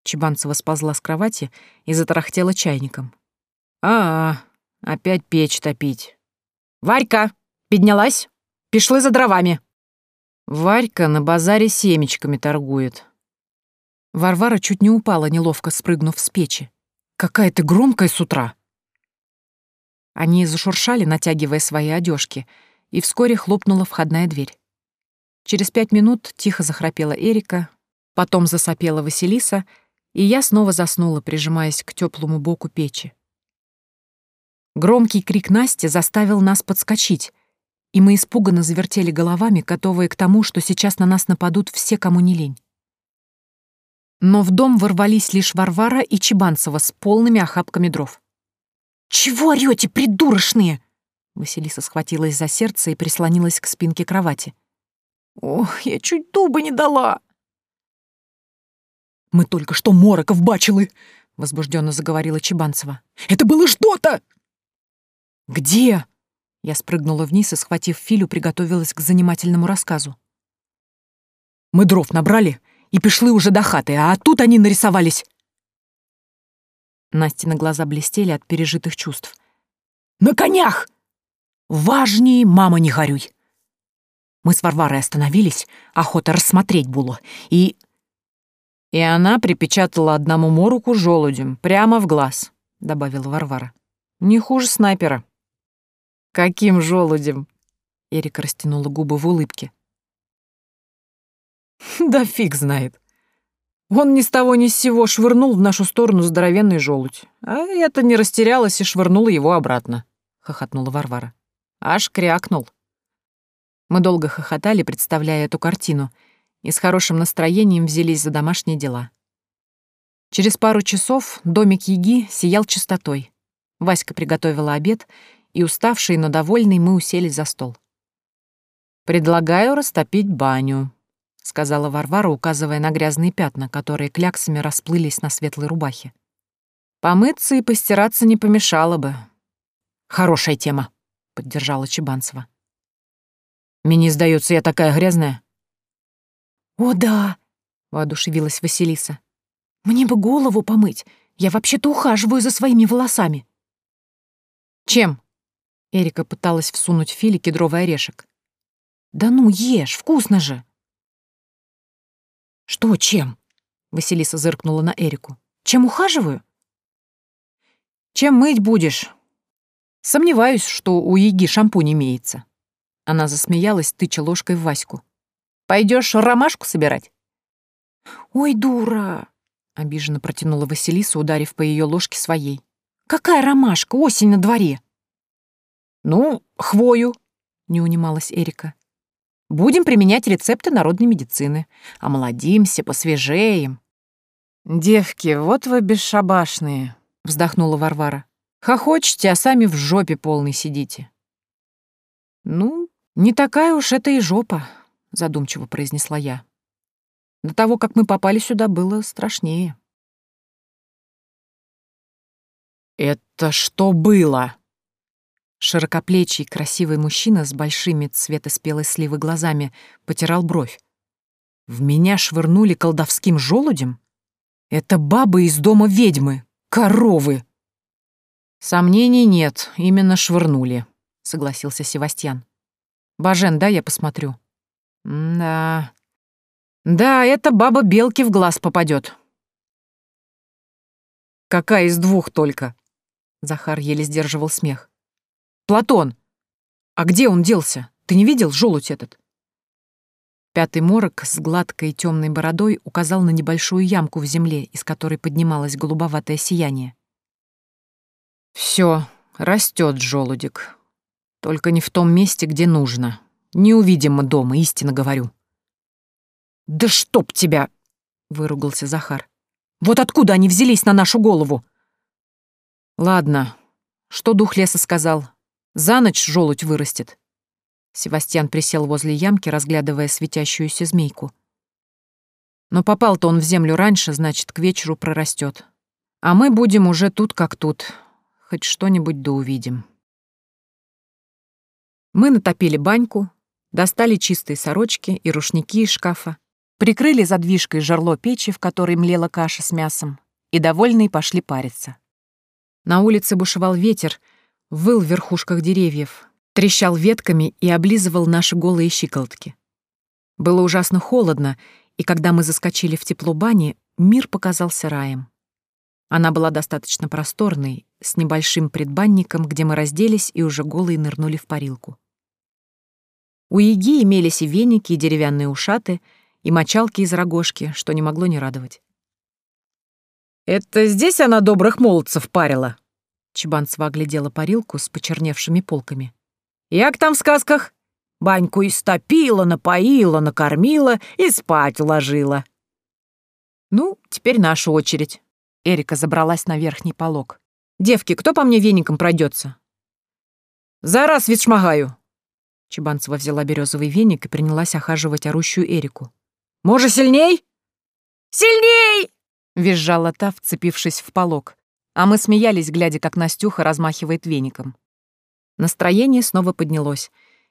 Чебанцева сползла с кровати и затарахтела чайником. «А, -а опять печь топить!» «Варька, поднялась? Пішли за дровами!» Варька на базаре семечками торгует». Варвара чуть не упала, неловко спрыгнув с печи. «Какая ты громкая с утра!» Они зашуршали, натягивая свои одежки, и вскоре хлопнула входная дверь. Через пять минут тихо захрапела Эрика, потом засопела Василиса, и я снова заснула, прижимаясь к теплому боку печи. Громкий крик Насти заставил нас подскочить, и мы испуганно завертели головами, готовые к тому, что сейчас на нас нападут все, кому не лень. Но в дом ворвались лишь Варвара и Чебанцева с полными охапками дров. «Чего орёте, придурочные?» Василиса схватилась за сердце и прислонилась к спинке кровати. «Ох, я чуть дуба не дала!» «Мы только что мороков бачили!» — возбужденно заговорила Чебанцева. «Это было что-то!» «Где?» Я спрыгнула вниз и, схватив Филю, приготовилась к занимательному рассказу. «Мы дров набрали и пришли уже до хаты, а тут они нарисовались!» Настя на глаза блестели от пережитых чувств. «На конях! Важнее, мама, не горюй!» Мы с Варварой остановились, охота рассмотреть было, и... «И она припечатала одному мороку желудем, прямо в глаз», — добавила Варвара. «Не хуже снайпера». Каким желудем?» Эрик растянула губы в улыбке. «Да фиг знает. Он ни с того ни с сего швырнул в нашу сторону здоровенный желудь, а это не растерялась и швырнула его обратно», — хохотнула Варвара. «Аж крякнул». Мы долго хохотали, представляя эту картину, и с хорошим настроением взялись за домашние дела. Через пару часов домик Яги сиял чистотой. Васька приготовила обед — и, уставший, но довольный мы усели за стол. «Предлагаю растопить баню», — сказала Варвара, указывая на грязные пятна, которые кляксами расплылись на светлой рубахе. «Помыться и постираться не помешало бы». «Хорошая тема», — поддержала Чебанцева. «Мне сдается, я такая грязная». «О, да!» — воодушевилась Василиса. «Мне бы голову помыть. Я вообще-то ухаживаю за своими волосами». «Чем?» Эрика пыталась всунуть Филе кедровый орешек. «Да ну, ешь, вкусно же!» «Что, чем?» — Василиса зыркнула на Эрику. «Чем ухаживаю?» «Чем мыть будешь?» «Сомневаюсь, что у Еги шампунь имеется». Она засмеялась, тыча ложкой в Ваську. «Пойдешь ромашку собирать?» «Ой, дура!» — обиженно протянула Василиса, ударив по ее ложке своей. «Какая ромашка? Осень на дворе!» «Ну, хвою», — не унималась Эрика. «Будем применять рецепты народной медицины. Омолодимся, посвежеем». «Девки, вот вы бесшабашные», — вздохнула Варвара. «Хохочете, а сами в жопе полной сидите». «Ну, не такая уж это и жопа», — задумчиво произнесла я. «До того, как мы попали сюда, было страшнее». «Это что было?» Широкоплечий, красивый мужчина с большими цвета спелой сливы глазами потирал бровь. «В меня швырнули колдовским желудем? Это бабы из дома ведьмы! Коровы!» «Сомнений нет, именно швырнули», — согласился Севастьян. «Бажен, да, я посмотрю?» «Да... Да, эта баба белки в глаз попадет. «Какая из двух только?» Захар еле сдерживал смех. Платон! А где он делся? Ты не видел желудь этот?» Пятый морок с гладкой темной бородой указал на небольшую ямку в земле, из которой поднималось голубоватое сияние. Все, растет желудик. Только не в том месте, где нужно. Не увидим мы дома, истинно говорю. Да чтоб тебя! выругался Захар. Вот откуда они взялись на нашу голову? Ладно, что дух леса сказал? За ночь желудь вырастет». Севастьян присел возле ямки, разглядывая светящуюся змейку. «Но попал-то он в землю раньше, значит, к вечеру прорастет. А мы будем уже тут как тут. Хоть что-нибудь да увидим». Мы натопили баньку, достали чистые сорочки и рушники из шкафа, прикрыли задвижкой жерло печи, в которой млела каша с мясом, и довольные пошли париться. На улице бушевал ветер — выл в верхушках деревьев, трещал ветками и облизывал наши голые щиколотки. Было ужасно холодно, и когда мы заскочили в тепло бани, мир показался раем. Она была достаточно просторной, с небольшим предбанником, где мы разделись и уже голые нырнули в парилку. У Еги имелись и веники, и деревянные ушаты, и мочалки из рогожки, что не могло не радовать. «Это здесь она добрых молодцев парила?» Чебанцева оглядела парилку с почерневшими полками. «Як там в сказках? Баньку истопила, напоила, накормила и спать уложила». «Ну, теперь наша очередь». Эрика забралась на верхний полок. «Девки, кто по мне веником пройдется? «За раз ведь шмагаю!» Чебанцева взяла березовый веник и принялась охаживать орущую Эрику. Може сильней?» «Сильней!» — визжала та, вцепившись в полок. А мы смеялись, глядя, как Настюха размахивает веником. Настроение снова поднялось,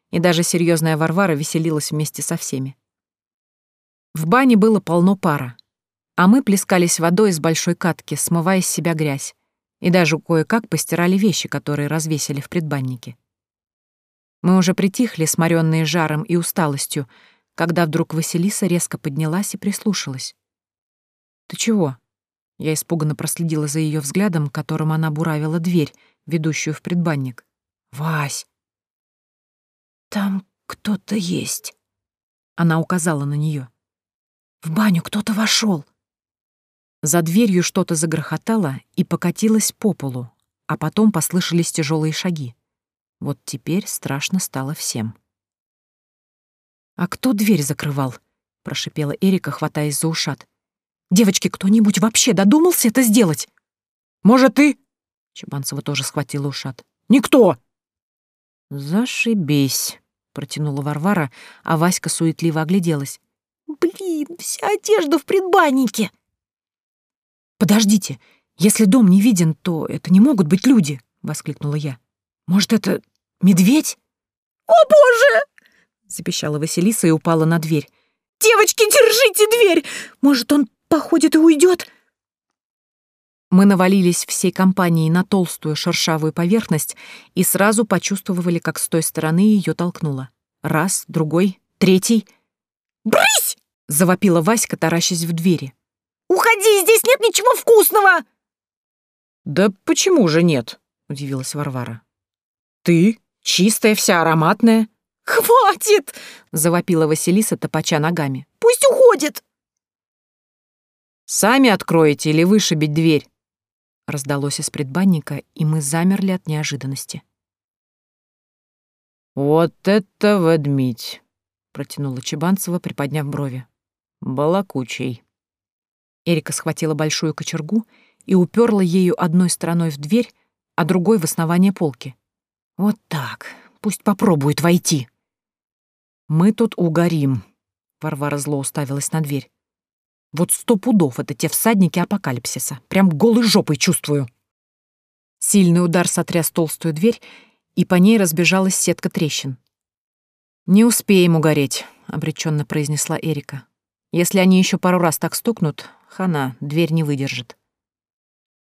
и даже серьезная Варвара веселилась вместе со всеми. В бане было полно пара, а мы плескались водой из большой катки, смывая с себя грязь, и даже кое-как постирали вещи, которые развесили в предбаннике. Мы уже притихли, сморенные жаром и усталостью, когда вдруг Василиса резко поднялась и прислушалась. «Ты чего?» Я испуганно проследила за ее взглядом, которым она буравила дверь, ведущую в предбанник. «Вась!» «Там кто-то есть!» Она указала на нее. «В баню кто-то вошел!» За дверью что-то загрохотало и покатилось по полу, а потом послышались тяжелые шаги. Вот теперь страшно стало всем. «А кто дверь закрывал?» — прошипела Эрика, хватаясь за ушат. Девочки, кто-нибудь вообще додумался это сделать? Может, ты?» Чебанцева тоже схватила ушат. «Никто!» «Зашибись!» — протянула Варвара, а Васька суетливо огляделась. «Блин, вся одежда в предбаннике!» «Подождите, если дом не виден, то это не могут быть люди!» — воскликнула я. «Может, это медведь?» «О, боже!» — запищала Василиса и упала на дверь. «Девочки, держите дверь! Может, он Походит и уйдет!» Мы навалились всей компанией на толстую шершавую поверхность и сразу почувствовали, как с той стороны ее толкнуло. Раз, другой, третий. «Брысь!» — завопила Васька, таращась в двери. «Уходи, здесь нет ничего вкусного!» «Да почему же нет?» — удивилась Варвара. «Ты? Чистая вся, ароматная?» «Хватит!» — завопила Василиса, топача ногами. «Пусть уходит!» Сами откроете или вышибить дверь?» Раздалось из предбанника, и мы замерли от неожиданности. «Вот это ведмить!» — протянула Чебанцева, приподняв брови. «Балакучий». Эрика схватила большую кочергу и уперла ею одной стороной в дверь, а другой в основание полки. «Вот так. Пусть попробует войти». «Мы тут угорим», — Варвара зло уставилась на дверь. Вот сто пудов это те всадники апокалипсиса. Прям голой жопой чувствую. Сильный удар сотряс толстую дверь, и по ней разбежалась сетка трещин. «Не успеем угореть», — обреченно произнесла Эрика. «Если они еще пару раз так стукнут, хана, дверь не выдержит».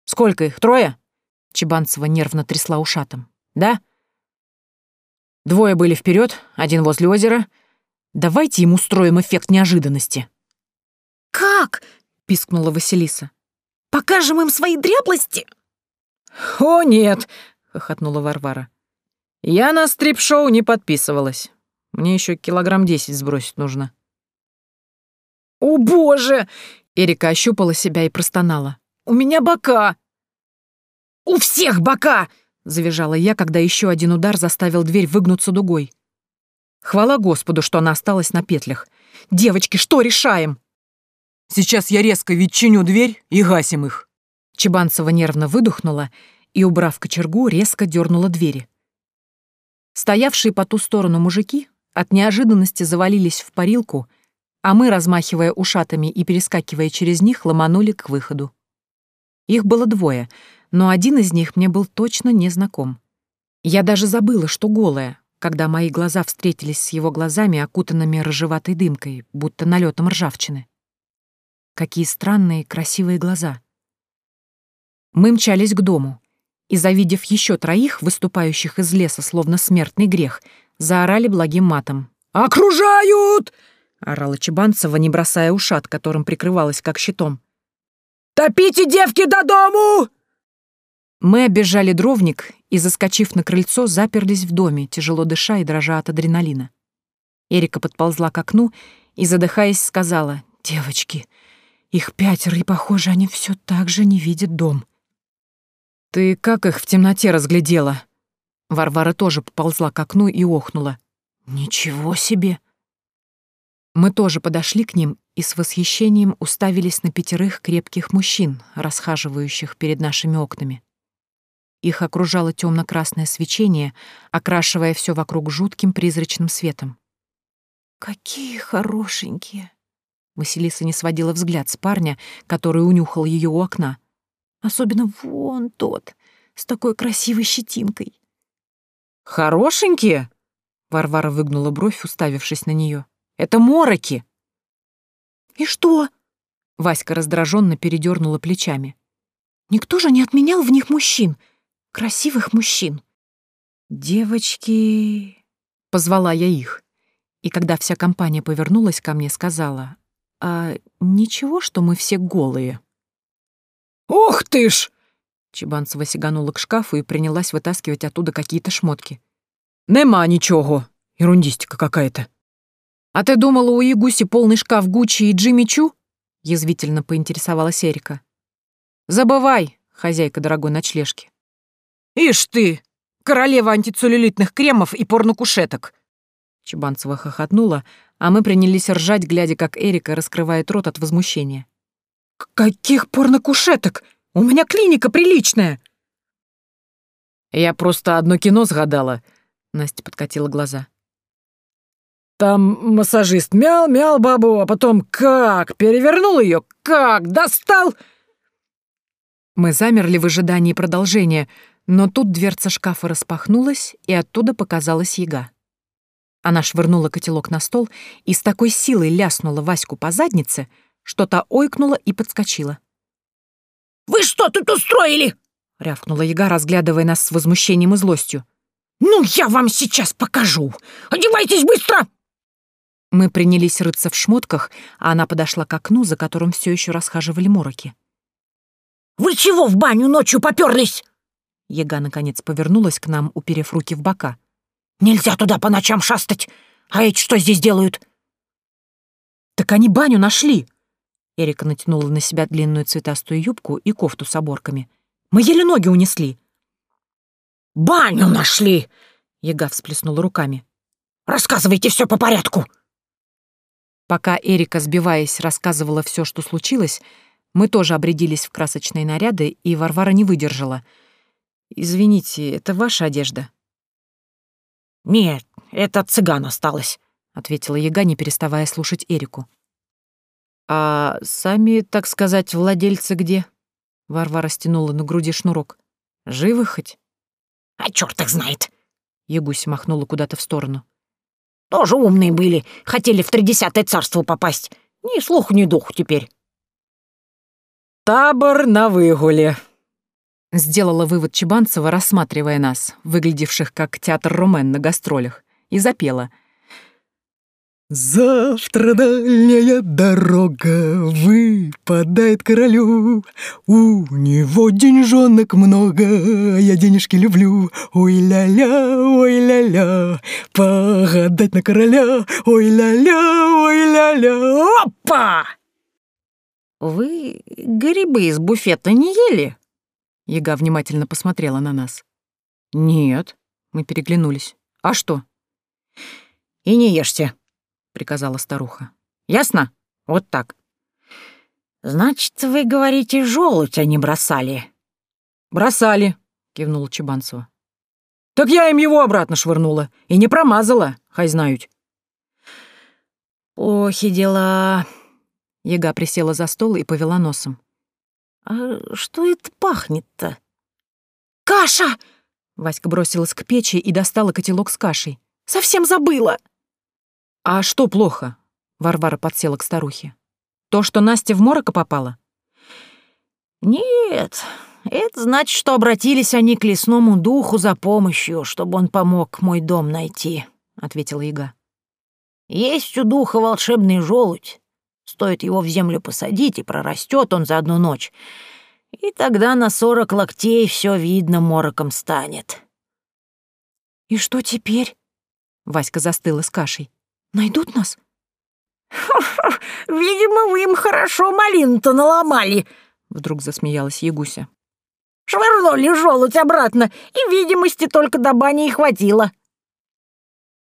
«Сколько их? Трое?» — Чебанцева нервно трясла ушатом. «Да?» «Двое были вперед, один возле озера. Давайте им устроим эффект неожиданности». «Как?» — пискнула Василиса. «Покажем им свои дряблости!» «О, нет!» — хохотнула Варвара. «Я на стрип-шоу не подписывалась. Мне еще килограмм десять сбросить нужно». «О, боже!» — Эрика ощупала себя и простонала. «У меня бока!» «У всех бока!» — завизжала я, когда еще один удар заставил дверь выгнуться дугой. Хвала Господу, что она осталась на петлях. «Девочки, что решаем?» Сейчас я резко ветчиню дверь и гасим их». Чебанцева нервно выдохнула и, убрав кочергу, резко дернула двери. Стоявшие по ту сторону мужики от неожиданности завалились в парилку, а мы, размахивая ушатами и перескакивая через них, ломанули к выходу. Их было двое, но один из них мне был точно незнаком. Я даже забыла, что голая, когда мои глаза встретились с его глазами, окутанными рыжеватой дымкой, будто налетом ржавчины какие странные красивые глаза. Мы мчались к дому, и, завидев еще троих, выступающих из леса словно смертный грех, заорали благим матом. «Окружают!» — орала Чебанцева, не бросая ушат, которым прикрывалась как щитом. «Топите девки до дому!» Мы обежали дровник и, заскочив на крыльцо, заперлись в доме, тяжело дыша и дрожа от адреналина. Эрика подползла к окну и, задыхаясь, сказала «Девочки, их пятеро, и, похоже, они все так же не видят дом. «Ты как их в темноте разглядела?» Варвара тоже поползла к окну и охнула. «Ничего себе!» Мы тоже подошли к ним и с восхищением уставились на пятерых крепких мужчин, расхаживающих перед нашими окнами. Их окружало темно-красное свечение, окрашивая все вокруг жутким призрачным светом. «Какие хорошенькие!» Василиса не сводила взгляд с парня, который унюхал ее у окна. Особенно вон тот, с такой красивой щетинкой. «Хорошенькие?» — Варвара выгнула бровь, уставившись на нее. «Это мороки!» «И что?» — Васька раздраженно передернула плечами. «Никто же не отменял в них мужчин, красивых мужчин!» «Девочки!» — позвала я их. И когда вся компания повернулась ко мне, сказала, «А ничего, что мы все голые?» «Ох ты ж!» Чебанцева сиганула к шкафу и принялась вытаскивать оттуда какие-то шмотки. «Нема ничего! Ерундистика какая-то!» «А ты думала, у Игуси полный шкаф Гуччи и Джимми Чу?» — язвительно поинтересовалась Эрика. «Забывай, хозяйка дорогой ночлежки». «Ишь ты! Королева антицеллюлитных кремов и порнокушеток!» Чебанцева хохотнула, а мы принялись ржать, глядя, как Эрика раскрывает рот от возмущения. «Каких порнокушеток? У меня клиника приличная!» «Я просто одно кино сгадала», — Настя подкатила глаза. «Там массажист мял-мял бабу, а потом как перевернул ее, как достал!» Мы замерли в ожидании продолжения, но тут дверца шкафа распахнулась, и оттуда показалась яга. Она швырнула котелок на стол и с такой силой ляснула Ваську по заднице, что та ойкнула и подскочила. «Вы что тут устроили?» — рявкнула яга, разглядывая нас с возмущением и злостью. «Ну, я вам сейчас покажу! Одевайтесь быстро!» Мы принялись рыться в шмотках, а она подошла к окну, за которым все еще расхаживали мороки. «Вы чего в баню ночью поперлись?» Яга, наконец, повернулась к нам, уперев руки в бока. Нельзя туда по ночам шастать. А эти что здесь делают?» «Так они баню нашли!» Эрика натянула на себя длинную цветастую юбку и кофту с оборками. «Мы еле ноги унесли!» «Баню нашли!» Яга всплеснула руками. «Рассказывайте все по порядку!» Пока Эрика, сбиваясь, рассказывала все, что случилось, мы тоже обрядились в красочные наряды, и Варвара не выдержала. «Извините, это ваша одежда?» «Нет, это цыган осталось», — ответила яга, не переставая слушать Эрику. «А сами, так сказать, владельцы где?» Варвара стянула на груди шнурок. «Живы хоть?» «А чёрт их знает!» Ягусь махнула куда-то в сторону. «Тоже умные были, хотели в тридесятое царство попасть. Ни слух, ни дух теперь». «Табор на выгуле», Сделала вывод Чебанцева, рассматривая нас, выглядевших как театр Ромен на гастролях, и запела. «Завтра дальняя дорога выпадает королю, У него деньжонок много, я денежки люблю, Ой-ля-ля, ой-ля-ля, погадать на короля, Ой-ля-ля, ой-ля-ля, опа!» «Вы грибы из буфета не ели?» Яга внимательно посмотрела на нас. «Нет», — мы переглянулись. «А что?» «И не ешьте», — приказала старуха. «Ясно? Вот так». «Значит, вы говорите, желудь они бросали?» «Бросали», — кивнула Чебанцева. «Так я им его обратно швырнула и не промазала, хай знают». «Охи дела!» Яга присела за стол и повела носом что это пахнет-то?» «Каша!» Васька бросилась к печи и достала котелок с кашей. «Совсем забыла!» «А что плохо?» Варвара подсела к старухе. «То, что Настя в морока попала?» «Нет, это значит, что обратились они к лесному духу за помощью, чтобы он помог мой дом найти», — ответила яга. «Есть у духа волшебный желудь. Стоит его в землю посадить, и прорастет он за одну ночь. И тогда на сорок локтей все видно мороком станет. «И что теперь?» Васька застыла с кашей. «Найдут нас?» «Видимо, вы им хорошо малину-то наломали!» Вдруг засмеялась Ягуся. «Швырнули желудь обратно, и видимости только до бани и хватило!»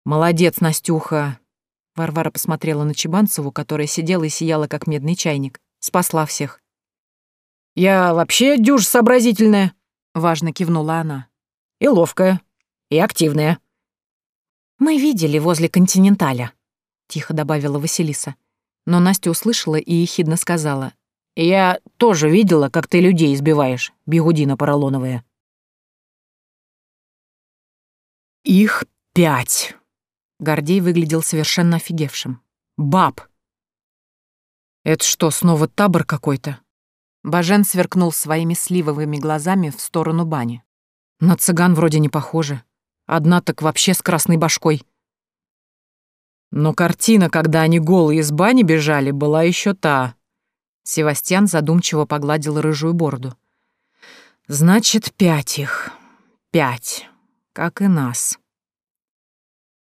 «Молодец, Настюха!» Варвара посмотрела на Чебанцеву, которая сидела и сияла, как медный чайник. Спасла всех. «Я вообще дюж сообразительная», — важно кивнула она. «И ловкая, и активная». «Мы видели возле континенталя», — тихо добавила Василиса. Но Настя услышала и ехидно сказала. «Я тоже видела, как ты людей избиваешь, бегудина поролоновая». «Их пять!» Гордей выглядел совершенно офигевшим. «Баб!» «Это что, снова табор какой-то?» Бажен сверкнул своими сливовыми глазами в сторону бани. «На цыган вроде не похоже. Одна так вообще с красной башкой». Но картина, когда они голые из бани бежали, была еще та. Севастьян задумчиво погладил рыжую бороду. «Значит, пять их. Пять. Как и нас»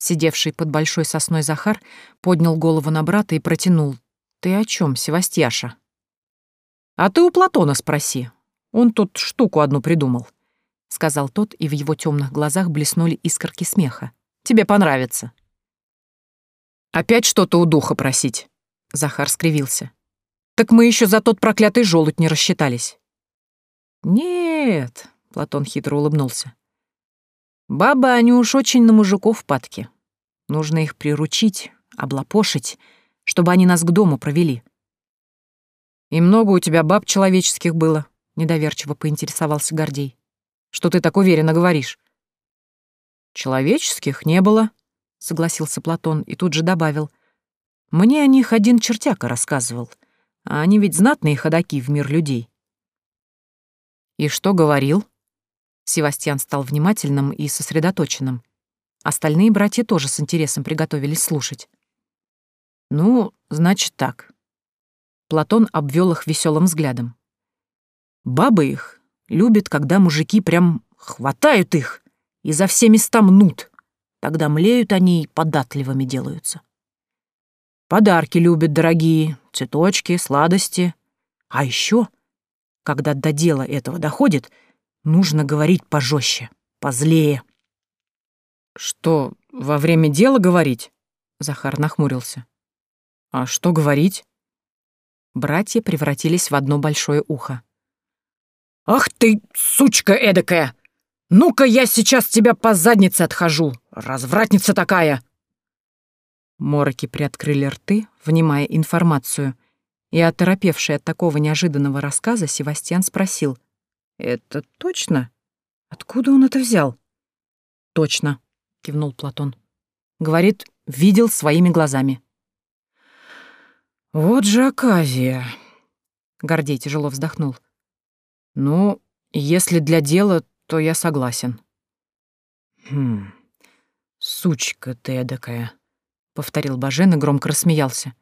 сидевший под большой сосной Захар, поднял голову на брата и протянул. «Ты о чем, Севастьяша?» «А ты у Платона спроси. Он тут штуку одну придумал», — сказал тот, и в его темных глазах блеснули искорки смеха. «Тебе понравится». «Опять что-то у духа просить?» — Захар скривился. «Так мы еще за тот проклятый желудь не рассчитались». «Нет», — Платон хитро улыбнулся. Бабы они уж очень на мужиков падки. Нужно их приручить, облапошить, чтобы они нас к дому провели. «И много у тебя баб человеческих было?» — недоверчиво поинтересовался Гордей. «Что ты так уверенно говоришь?» «Человеческих не было», — согласился Платон и тут же добавил. «Мне о них один чертяка рассказывал, а они ведь знатные ходаки в мир людей». «И что говорил?» Севастьян стал внимательным и сосредоточенным. Остальные братья тоже с интересом приготовились слушать. «Ну, значит так». Платон обвел их веселым взглядом. «Бабы их любят, когда мужики прям хватают их и за все места мнут. Тогда млеют они и податливыми делаются. Подарки любят дорогие, цветочки, сладости. А еще, когда до дела этого доходит — Нужно говорить пожестче, позлее. Что, во время дела говорить? Захар нахмурился. А что говорить? Братья превратились в одно большое ухо. «Ах ты, сучка эдакая! Ну-ка я сейчас тебя по заднице отхожу! Развратница такая!» Мороки приоткрыли рты, внимая информацию, и, оторопевший от такого неожиданного рассказа, Севастьян спросил — «Это точно? Откуда он это взял?» «Точно», — кивнул Платон. «Говорит, видел своими глазами». «Вот же оказия!» — Гордей тяжело вздохнул. «Ну, если для дела, то я согласен». «Хм, сучка ты эдакая», — повторил Бажен и громко рассмеялся.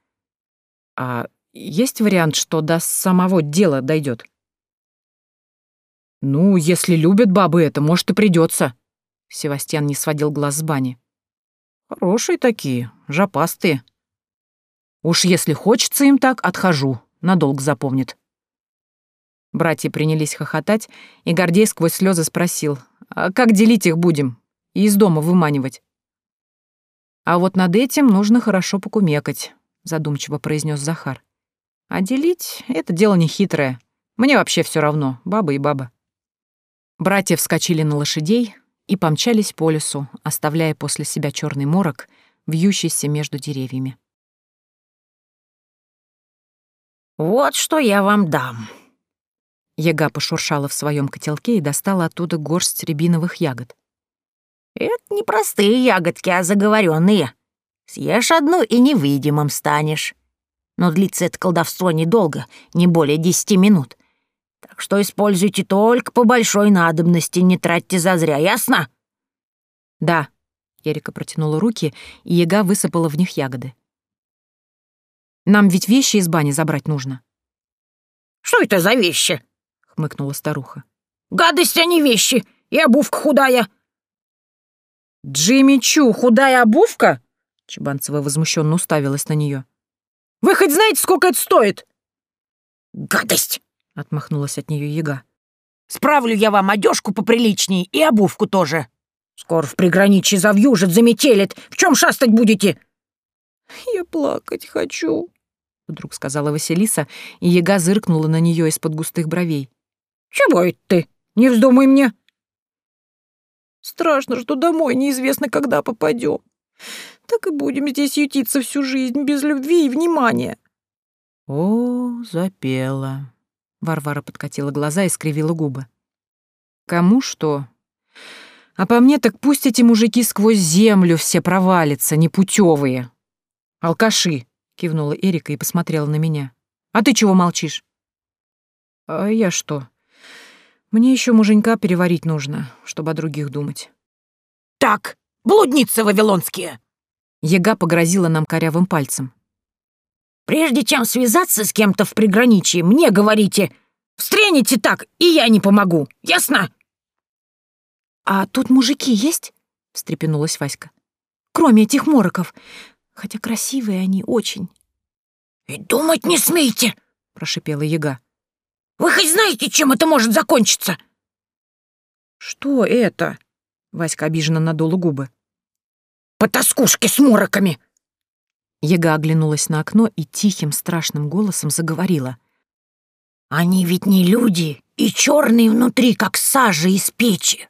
«А есть вариант, что до самого дела дойдет? «Ну, если любят бабы это, может, и придется. Севастьян не сводил глаз с бани. «Хорошие такие, жопастые. Уж если хочется им так, отхожу. Надолго запомнит». Братья принялись хохотать, и Гордей сквозь слезы спросил, «А как делить их будем? И из дома выманивать?» «А вот над этим нужно хорошо покумекать», — задумчиво произнес Захар. «А делить — это дело нехитрое. Мне вообще все равно, баба и баба». Братья вскочили на лошадей и помчались по лесу, оставляя после себя черный морок, вьющийся между деревьями. «Вот что я вам дам!» Яга пошуршала в своем котелке и достала оттуда горсть рябиновых ягод. «Это не простые ягодки, а заговоренные. Съешь одну и невидимым станешь. Но длится это колдовство недолго, не более десяти минут. Так что используйте только по большой надобности, не тратьте зазря, ясно?» «Да», — Ярика протянула руки, и яга высыпала в них ягоды. «Нам ведь вещи из бани забрать нужно». «Что это за вещи?» — хмыкнула старуха. «Гадость, а не вещи! И обувка худая!» «Джимми Чу, худая обувка?» Чебанцева возмущенно уставилась на нее. «Вы хоть знаете, сколько это стоит?» «Гадость!» Отмахнулась от нее яга. «Справлю я вам одежку поприличней и обувку тоже. Скоро в приграничье завьюжит, заметелит. В чем шастать будете?» «Я плакать хочу», — вдруг сказала Василиса, и яга зыркнула на нее из-под густых бровей. «Чего это ты? Не вздумай мне!» «Страшно, что домой неизвестно, когда попадем. Так и будем здесь ютиться всю жизнь без любви и внимания». «О, запела», Варвара подкатила глаза и скривила губы. «Кому что?» «А по мне так пусть эти мужики сквозь землю все провалятся, непутевые!» «Алкаши!» — кивнула Эрика и посмотрела на меня. «А ты чего молчишь?» «А я что? Мне еще муженька переварить нужно, чтобы о других думать». «Так, блудницы вавилонские!» Ега погрозила нам корявым пальцем. Прежде чем связаться с кем-то в приграничии, мне говорите, встрените так, и я не помогу, ясно? А тут мужики есть? встрепенулась Васька. Кроме этих мороков, хотя красивые они очень. И думать не смейте, прошипела Яга. Вы хоть знаете, чем это может закончиться? Что это? Васька обиженно надула губы. По Потаскушки с мороками! Ега оглянулась на окно и тихим страшным голосом заговорила. «Они ведь не люди, и черные внутри, как сажа из печи.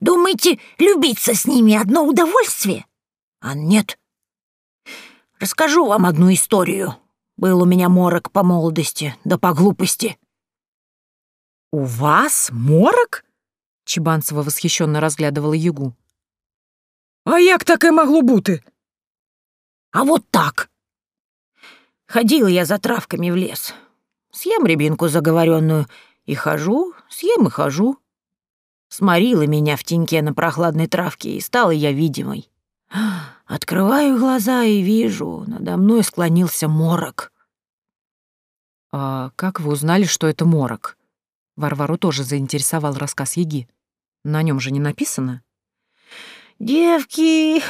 Думаете, любиться с ними одно удовольствие? А нет. Расскажу вам одну историю. Был у меня морок по молодости, да по глупости». «У вас морок?» Чебанцева восхищенно разглядывала Ягу. «А як таке могло бути?» А вот так. Ходил я за травками в лес. Съем рябинку заговоренную и хожу, съем и хожу. Сморила меня в теньке на прохладной травке, и стала я видимой. Открываю глаза и вижу, надо мной склонился морок. «А как вы узнали, что это морок?» Варвару тоже заинтересовал рассказ Еги. «На нем же не написано?» «Девки,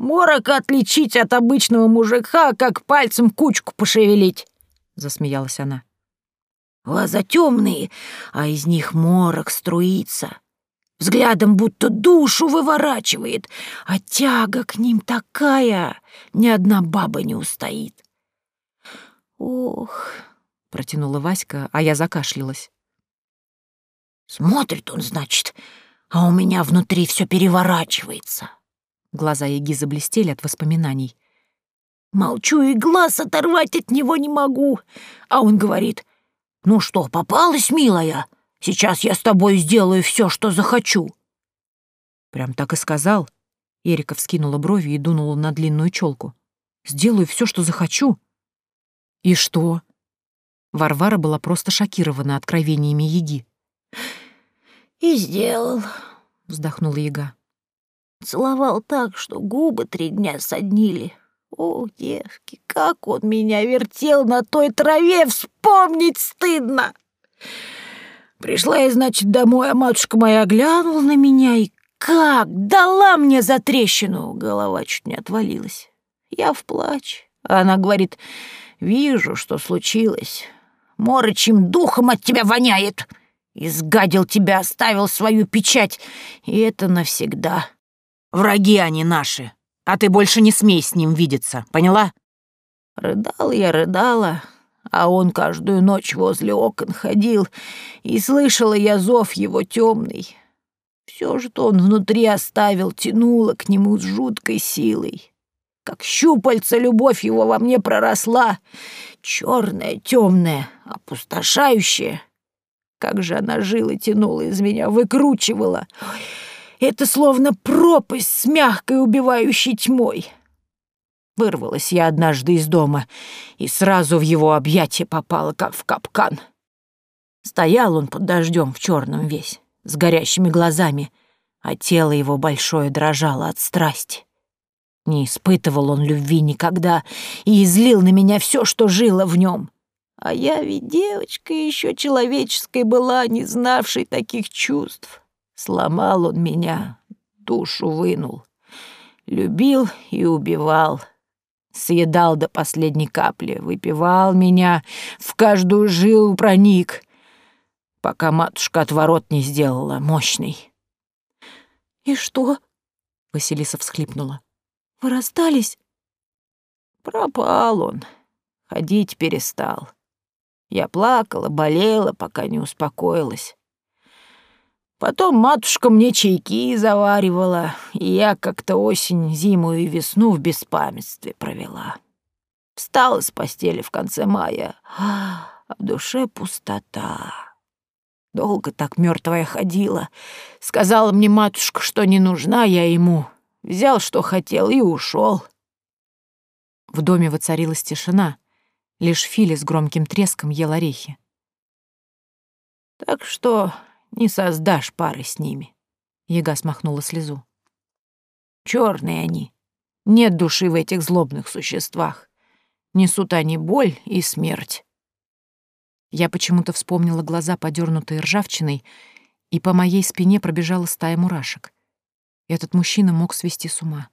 Морока отличить от обычного мужика, как пальцем кучку пошевелить!» — засмеялась она. Глаза темные, а из них морок струится. Взглядом будто душу выворачивает, а тяга к ним такая, ни одна баба не устоит. «Ох!» — протянула Васька, а я закашлялась. «Смотрит он, значит, а у меня внутри все переворачивается». Глаза Еги заблестели от воспоминаний. «Молчу и глаз оторвать от него не могу!» А он говорит, «Ну что, попалась, милая? Сейчас я с тобой сделаю все, что захочу!» Прям так и сказал. Эрика вскинула брови и дунула на длинную челку. «Сделаю все, что захочу!» «И что?» Варвара была просто шокирована откровениями Еги. «И сделал», — вздохнула Ега. Целовал так, что губы три дня соднили. О, девки, как он меня вертел на той траве, вспомнить стыдно! Пришла я, значит, домой, а матушка моя глянула на меня и как дала мне за трещину! Голова чуть не отвалилась. Я в плач. А она говорит, вижу, что случилось. Морочим духом от тебя воняет. Изгадил тебя, оставил свою печать, и это навсегда. Враги а они наши, а ты больше не смей с ним видеться, поняла?» Рыдал я, рыдала, а он каждую ночь возле окон ходил, и слышала я зов его темный. Все, что он внутри оставил, тянуло к нему с жуткой силой. Как щупальца любовь его во мне проросла, черная, темная, опустошающая. Как же она жила, тянула из меня, выкручивала. Ой, это словно пропасть с мягкой убивающей тьмой. Вырвалась я однажды из дома и сразу в его объятия попала, как в капкан. Стоял он под дождем в черном весь, с горящими глазами, а тело его большое дрожало от страсти. Не испытывал он любви никогда и излил на меня все, что жило в нем. А я ведь девочка еще человеческой была, не знавшей таких чувств. Сломал он меня, душу вынул. Любил и убивал. Съедал до последней капли, выпивал меня, в каждую жил, проник, пока матушка отворот не сделала, мощный. «И что?» — Василиса всхлипнула. «Вы расстались?» «Пропал он. Ходить перестал. Я плакала, болела, пока не успокоилась. Потом матушка мне чайки заваривала, и я как-то осень, зиму и весну в беспамятстве провела. Встала с постели в конце мая, а в душе пустота. Долго так мертвая ходила. Сказала мне матушка, что не нужна я ему. Взял, что хотел, и ушел. В доме воцарилась тишина. Лишь Фили с громким треском ел орехи. Так что не создашь пары с ними». Яга смахнула слезу. «Черные они. Нет души в этих злобных существах. Несут они боль и смерть». Я почему-то вспомнила глаза, подернутые ржавчиной, и по моей спине пробежала стая мурашек. Этот мужчина мог свести с ума.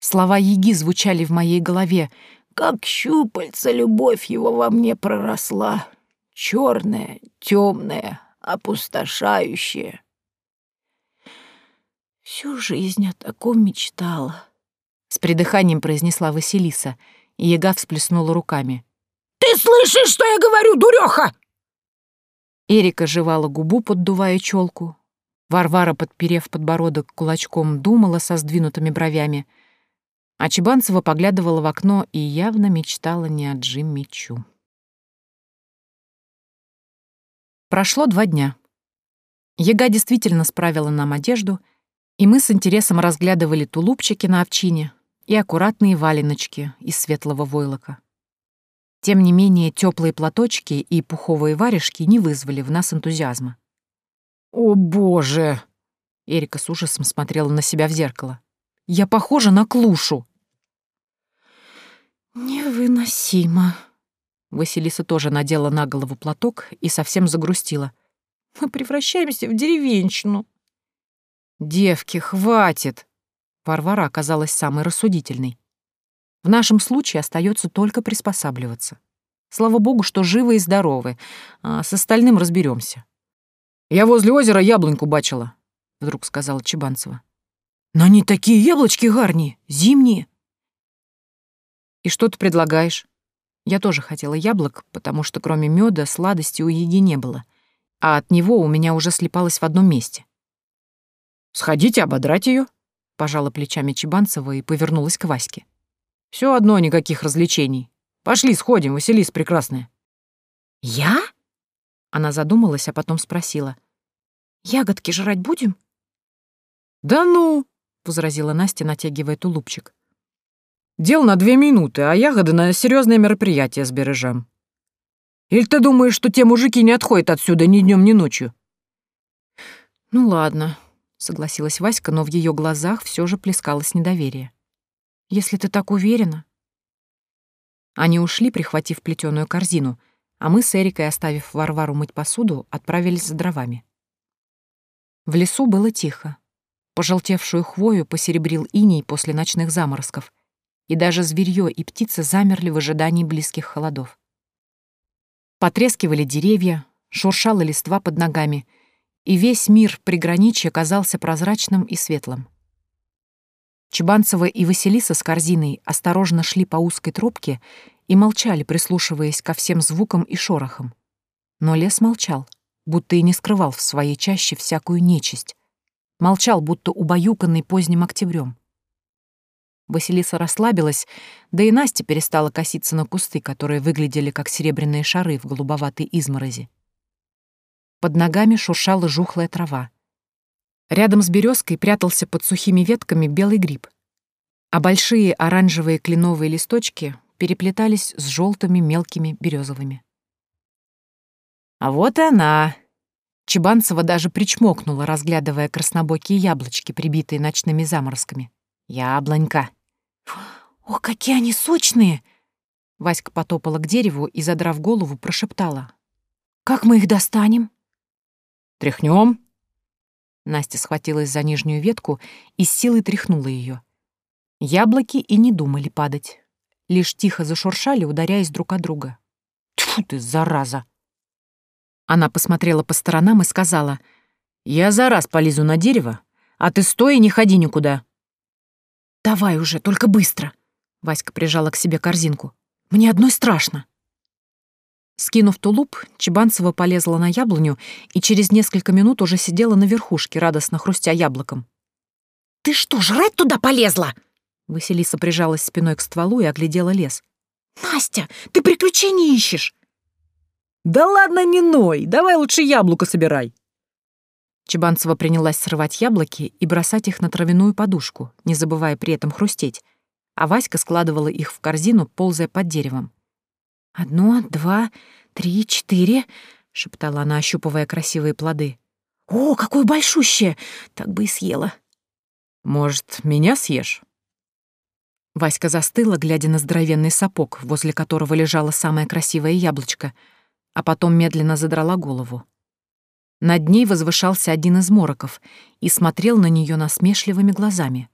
Слова Еги звучали в моей голове. «Как щупальца любовь его во мне проросла! черная, темная, опустошающее. «Всю жизнь о таком мечтала», — с придыханием произнесла Василиса, и Яга всплеснула руками. «Ты слышишь, что я говорю, дуреха?» Эрика жевала губу, поддувая челку. Варвара, подперев подбородок кулачком, думала со сдвинутыми бровями. А Чебанцева поглядывала в окно и явно мечтала не о Джимми Чу. Прошло два дня. Яга действительно справила нам одежду, и мы с интересом разглядывали тулупчики на овчине и аккуратные валеночки из светлого войлока. Тем не менее, теплые платочки и пуховые варежки не вызвали в нас энтузиазма. «О, боже!» — Эрика с ужасом смотрела на себя в зеркало. «Я похожа на клушу!» «Невыносимо!» Василиса тоже надела на голову платок и совсем загрустила. «Мы превращаемся в деревенщину». «Девки, хватит!» Варвара оказалась самой рассудительной. «В нашем случае остается только приспосабливаться. Слава богу, что живы и здоровы, а с остальным разберемся. «Я возле озера яблоньку бачила», — вдруг сказала Чебанцева. «Но не такие яблочки гарни, зимние». «И что ты предлагаешь?» Я тоже хотела яблок, потому что кроме меда сладости у Еги не было, а от него у меня уже слепалось в одном месте. «Сходите ободрать ее, пожала плечами Чебанцева и повернулась к Ваське. Все одно никаких развлечений. Пошли, сходим, Василис прекрасная». «Я?» Она задумалась, а потом спросила. «Ягодки жрать будем?» «Да ну!» — возразила Настя, натягивая тулупчик. Дел на две минуты, а ягоды на серьезное мероприятие сбережем. Или ты думаешь, что те мужики не отходят отсюда ни днем, ни ночью? Ну ладно, согласилась Васька, но в ее глазах все же плескалось недоверие. Если ты так уверена. Они ушли, прихватив плетеную корзину, а мы с Эрикой, оставив Варвару мыть посуду, отправились за дровами. В лесу было тихо. Пожелтевшую хвою посеребрил иней после ночных заморозков — и даже зверье и птица замерли в ожидании близких холодов. Потрескивали деревья, шуршала листва под ногами, и весь мир приграничья казался прозрачным и светлым. Чебанцева и Василиса с корзиной осторожно шли по узкой тропке и молчали, прислушиваясь ко всем звукам и шорохам. Но лес молчал, будто и не скрывал в своей чаще всякую нечисть. Молчал, будто убаюканный поздним октябрем. Василиса расслабилась, да и Настя перестала коситься на кусты, которые выглядели как серебряные шары в голубоватой изморози. Под ногами шуршала жухлая трава. Рядом с березкой прятался под сухими ветками белый гриб, а большие оранжевые кленовые листочки переплетались с желтыми мелкими березовыми. «А вот и она!» Чебанцева даже причмокнула, разглядывая краснобокие яблочки, прибитые ночными заморозками. «Яблонька!» «О, какие они сочные!» Васька потопала к дереву и, задрав голову, прошептала. «Как мы их достанем?» «Тряхнем!» Настя схватилась за нижнюю ветку и с силой тряхнула ее. Яблоки и не думали падать. Лишь тихо зашуршали, ударяясь друг о друга. «Тьфу ты, зараза!» Она посмотрела по сторонам и сказала. «Я за раз полезу на дерево, а ты стой и не ходи никуда. «Давай уже, только быстро!» Васька прижала к себе корзинку. «Мне одной страшно!» Скинув тулуп, Чебанцева полезла на яблоню и через несколько минут уже сидела на верхушке, радостно хрустя яблоком. «Ты что, жрать туда полезла?» Василиса прижалась спиной к стволу и оглядела лес. «Настя, ты приключения ищешь!» «Да ладно, не ной! Давай лучше яблоко собирай!» Чебанцева принялась срывать яблоки и бросать их на травяную подушку, не забывая при этом хрустеть, а Васька складывала их в корзину, ползая под деревом. «Одно, два, три, четыре», — шептала она, ощупывая красивые плоды. «О, какое большущее! Так бы и съела». «Может, меня съешь?» Васька застыла, глядя на здоровенный сапог, возле которого лежало самое красивое яблочко, а потом медленно задрала голову. Над ней возвышался один из мороков и смотрел на нее насмешливыми глазами.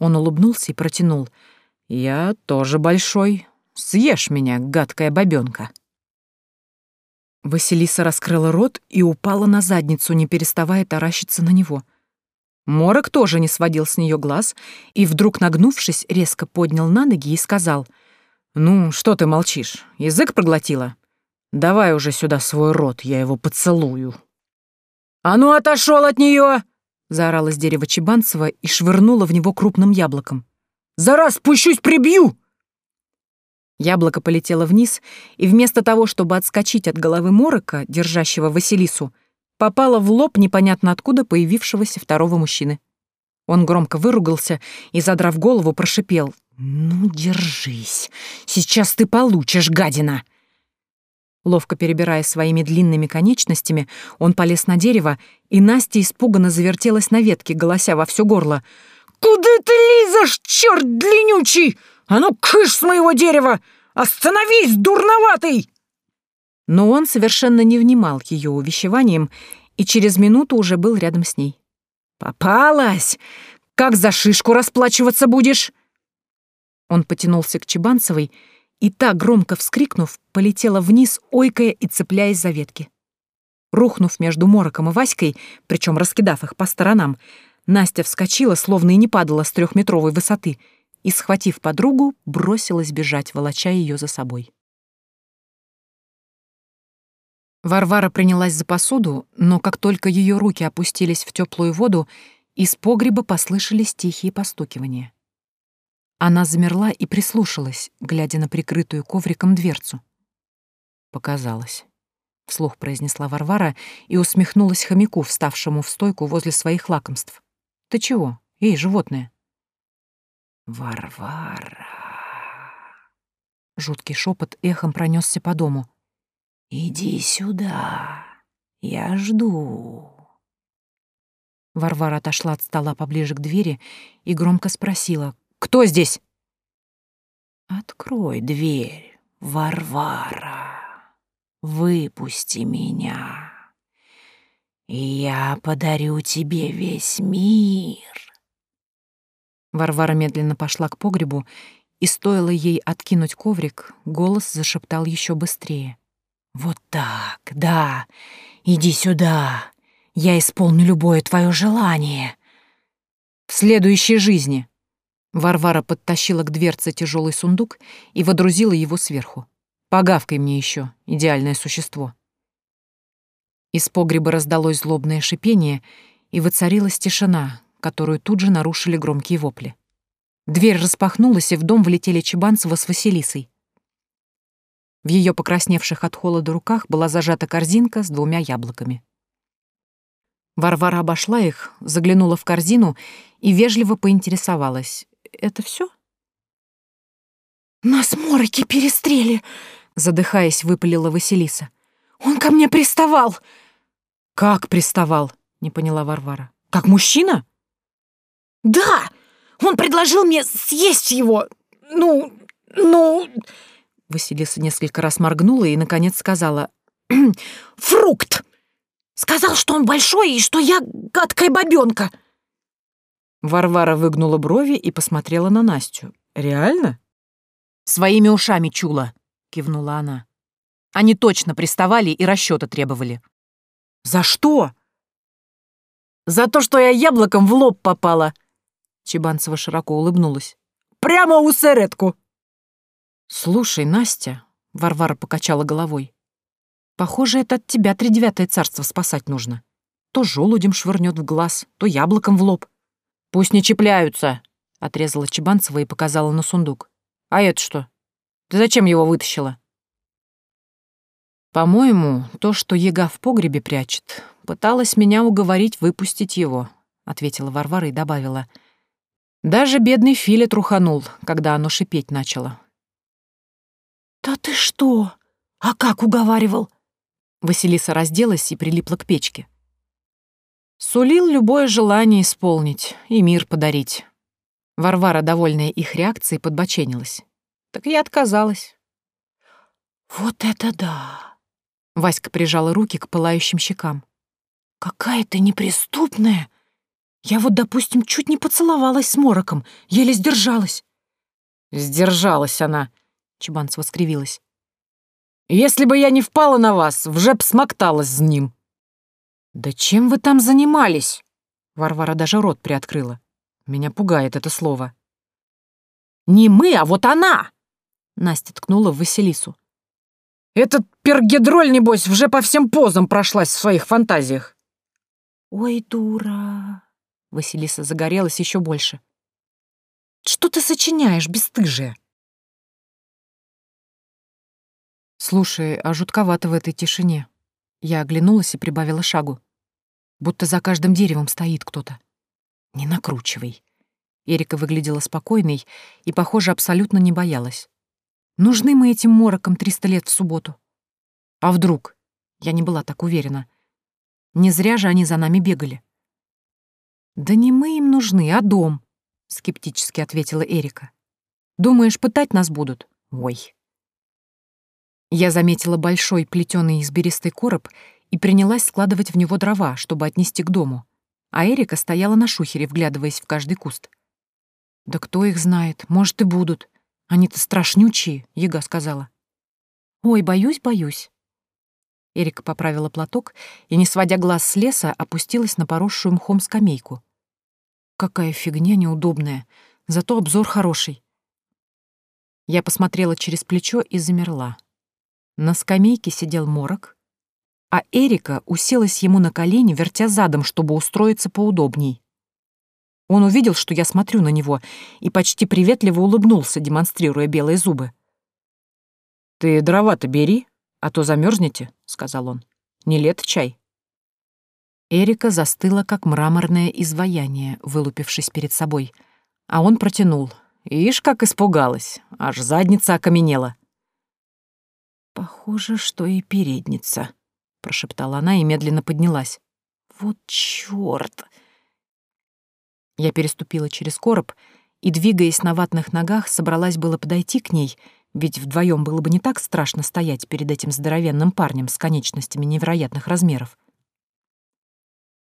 Он улыбнулся и протянул. «Я тоже большой. Съешь меня, гадкая бабёнка!» Василиса раскрыла рот и упала на задницу, не переставая таращиться на него. Морок тоже не сводил с нее глаз и, вдруг нагнувшись, резко поднял на ноги и сказал. «Ну, что ты молчишь? Язык проглотила? Давай уже сюда свой рот, я его поцелую». «А ну отошел от нее!» — заорал с дерева Чебанцева и швырнула в него крупным яблоком. «За раз пущусь прибью!» Яблоко полетело вниз, и вместо того, чтобы отскочить от головы морока, держащего Василису, попало в лоб непонятно откуда появившегося второго мужчины. Он громко выругался и, задрав голову, прошипел. «Ну, держись! Сейчас ты получишь, гадина!» Ловко перебирая своими длинными конечностями, он полез на дерево, и Настя испуганно завертелась на ветке, голося во все горло. «Куда ты лезешь, черт длиннючий? А ну, кыш с моего дерева! Остановись, дурноватый!» Но он совершенно не внимал ее увещеванием и через минуту уже был рядом с ней. «Попалась! Как за шишку расплачиваться будешь?» Он потянулся к Чебанцевой и и та, громко вскрикнув, полетела вниз, ойкая и цепляясь за ветки. Рухнув между Мороком и Васькой, причем раскидав их по сторонам, Настя вскочила, словно и не падала с трехметровой высоты, и, схватив подругу, бросилась бежать, волоча ее за собой. Варвара принялась за посуду, но как только ее руки опустились в теплую воду, из погреба послышались тихие постукивания. Она замерла и прислушалась, глядя на прикрытую ковриком дверцу. «Показалось», — вслух произнесла Варвара и усмехнулась хомяку, вставшему в стойку возле своих лакомств. «Ты чего? Эй, животное!» «Варвара!» Жуткий шепот эхом пронесся по дому. «Иди сюда! Я жду!» Варвара отошла от стола поближе к двери и громко спросила, кто здесь?» «Открой дверь, Варвара. Выпусти меня, и я подарю тебе весь мир». Варвара медленно пошла к погребу, и стоило ей откинуть коврик, голос зашептал еще быстрее. «Вот так, да, иди сюда, я исполню любое твое желание». «В следующей жизни», Варвара подтащила к дверце тяжелый сундук и водрузила его сверху. «Погавкой мне еще, идеальное существо». Из погреба раздалось злобное шипение, и воцарилась тишина, которую тут же нарушили громкие вопли. Дверь распахнулась, и в дом влетели Чебанцева с Василисой. В ее покрасневших от холода руках была зажата корзинка с двумя яблоками. Варвара обошла их, заглянула в корзину и вежливо поинтересовалась, это все? «Нас мороки перестрели!» — задыхаясь, выпалила Василиса. «Он ко мне приставал!» «Как приставал?» — не поняла Варвара. «Как мужчина?» «Да! Он предложил мне съесть его! Ну, ну...» Василиса несколько раз моргнула и, наконец, сказала. «Фрукт! Сказал, что он большой и что я гадкая бабенка. Варвара выгнула брови и посмотрела на Настю. «Реально?» «Своими ушами чула», — кивнула она. «Они точно приставали и расчета требовали». «За что?» «За то, что я яблоком в лоб попала», — Чебанцева широко улыбнулась. «Прямо у середку!» «Слушай, Настя», — Варвара покачала головой, — «похоже, это от тебя тридевятое царство спасать нужно. То желудем швырнет в глаз, то яблоком в лоб». «Пусть не чепляются», — отрезала Чебанцева и показала на сундук. «А это что? Ты зачем его вытащила?» «По-моему, то, что Ега в погребе прячет, пыталась меня уговорить выпустить его», — ответила Варвара и добавила. «Даже бедный Филя труханул, когда оно шипеть начало». «Да ты что? А как уговаривал?» Василиса разделась и прилипла к печке. Сулил любое желание исполнить и мир подарить. Варвара, довольная их реакцией, подбоченилась. Так я отказалась. «Вот это да!» Васька прижала руки к пылающим щекам. «Какая ты неприступная! Я вот, допустим, чуть не поцеловалась с Мороком, еле сдержалась». «Сдержалась она!» — Чебанцева скривилась. «Если бы я не впала на вас, уже б смокталась с ним!» «Да чем вы там занимались?» Варвара даже рот приоткрыла. Меня пугает это слово. «Не мы, а вот она!» Настя ткнула в Василису. «Этот пергидроль, небось, уже по всем позам прошлась в своих фантазиях!» «Ой, дура!» Василиса загорелась еще больше. «Что ты сочиняешь, бесстыжая?» «Слушай, а жутковато в этой тишине». Я оглянулась и прибавила шагу будто за каждым деревом стоит кто-то. Не накручивай. Эрика выглядела спокойной и, похоже, абсолютно не боялась. Нужны мы этим морокам 300 лет в субботу. А вдруг? Я не была так уверена. Не зря же они за нами бегали. Да не мы им нужны, а дом, скептически ответила Эрика. Думаешь, пытать нас будут? Ой. Я заметила большой плетеный из берестой короб и принялась складывать в него дрова, чтобы отнести к дому. А Эрика стояла на шухере, вглядываясь в каждый куст. «Да кто их знает? Может, и будут. Они-то страшнючие», — Яга сказала. «Ой, боюсь, боюсь». Эрика поправила платок и, не сводя глаз с леса, опустилась на поросшую мхом скамейку. «Какая фигня неудобная, зато обзор хороший». Я посмотрела через плечо и замерла. На скамейке сидел морок, а Эрика уселась ему на колени, вертя задом, чтобы устроиться поудобней. Он увидел, что я смотрю на него, и почти приветливо улыбнулся, демонстрируя белые зубы. «Ты дрова-то бери, а то замерзнете», — сказал он. «Не лет чай». Эрика застыла, как мраморное изваяние, вылупившись перед собой. А он протянул. Ишь, как испугалась, аж задница окаменела. «Похоже, что и передница», прошептала она и медленно поднялась. «Вот чёрт!» Я переступила через короб и, двигаясь на ватных ногах, собралась было подойти к ней, ведь вдвоем было бы не так страшно стоять перед этим здоровенным парнем с конечностями невероятных размеров.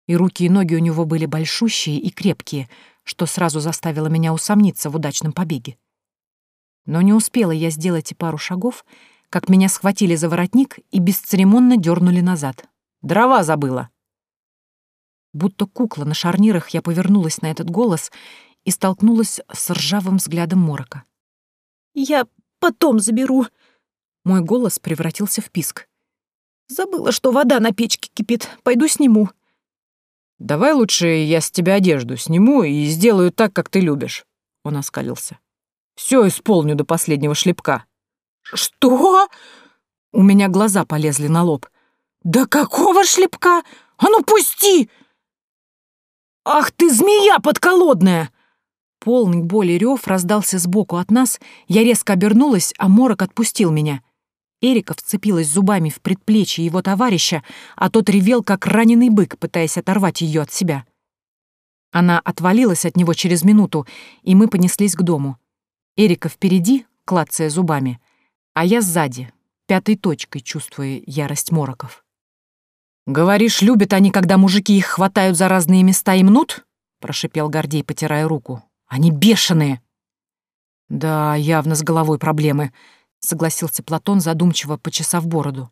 И руки и ноги у него были большущие и крепкие, что сразу заставило меня усомниться в удачном побеге. Но не успела я сделать и пару шагов — как меня схватили за воротник и бесцеремонно дернули назад. «Дрова забыла!» Будто кукла на шарнирах я повернулась на этот голос и столкнулась с ржавым взглядом Морока. «Я потом заберу!» Мой голос превратился в писк. «Забыла, что вода на печке кипит. Пойду сниму». «Давай лучше я с тебя одежду сниму и сделаю так, как ты любишь», — он оскалился. «Все исполню до последнего шлепка». «Что?» У меня глаза полезли на лоб. «Да какого шлепка? А ну пусти!» «Ах ты, змея подколодная!» Полный боли рев раздался сбоку от нас, я резко обернулась, а морок отпустил меня. Эрика вцепилась зубами в предплечье его товарища, а тот ревел, как раненый бык, пытаясь оторвать ее от себя. Она отвалилась от него через минуту, и мы понеслись к дому. Эрика впереди, клацая зубами — а я сзади, пятой точкой чувствуя ярость мороков. «Говоришь, любят они, когда мужики их хватают за разные места и мнут?» — прошипел Гордей, потирая руку. «Они бешеные!» «Да, явно с головой проблемы», — согласился Платон, задумчиво почесав бороду.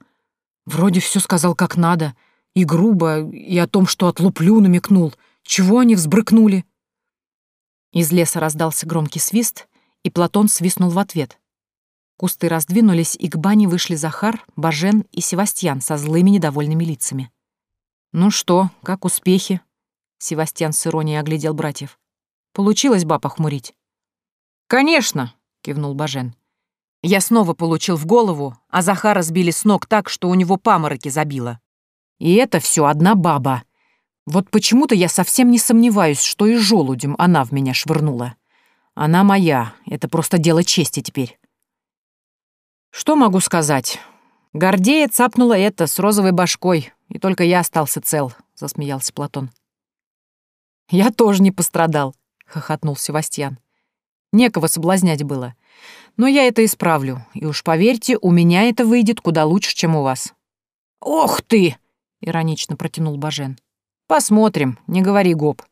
«Вроде все сказал как надо, и грубо, и о том, что отлуплю, намекнул. Чего они взбрыкнули?» Из леса раздался громкий свист, и Платон свистнул в ответ. Кусты раздвинулись, и к бане вышли Захар, Бажен и Севастьян со злыми недовольными лицами. «Ну что, как успехи?» Севастьян с иронией оглядел братьев. «Получилось баб охмурить?» «Конечно!» — кивнул Бажен. Я снова получил в голову, а Захара сбили с ног так, что у него памороки забило. И это все одна баба. Вот почему-то я совсем не сомневаюсь, что и желудем она в меня швырнула. Она моя, это просто дело чести теперь. Что могу сказать? Гордея цапнула это с розовой башкой, и только я остался цел, засмеялся Платон. Я тоже не пострадал, хохотнул Севастьян. Некого соблазнять было. Но я это исправлю, и уж поверьте, у меня это выйдет куда лучше, чем у вас. Ох ты! иронично протянул Бажен. Посмотрим, не говори гоп.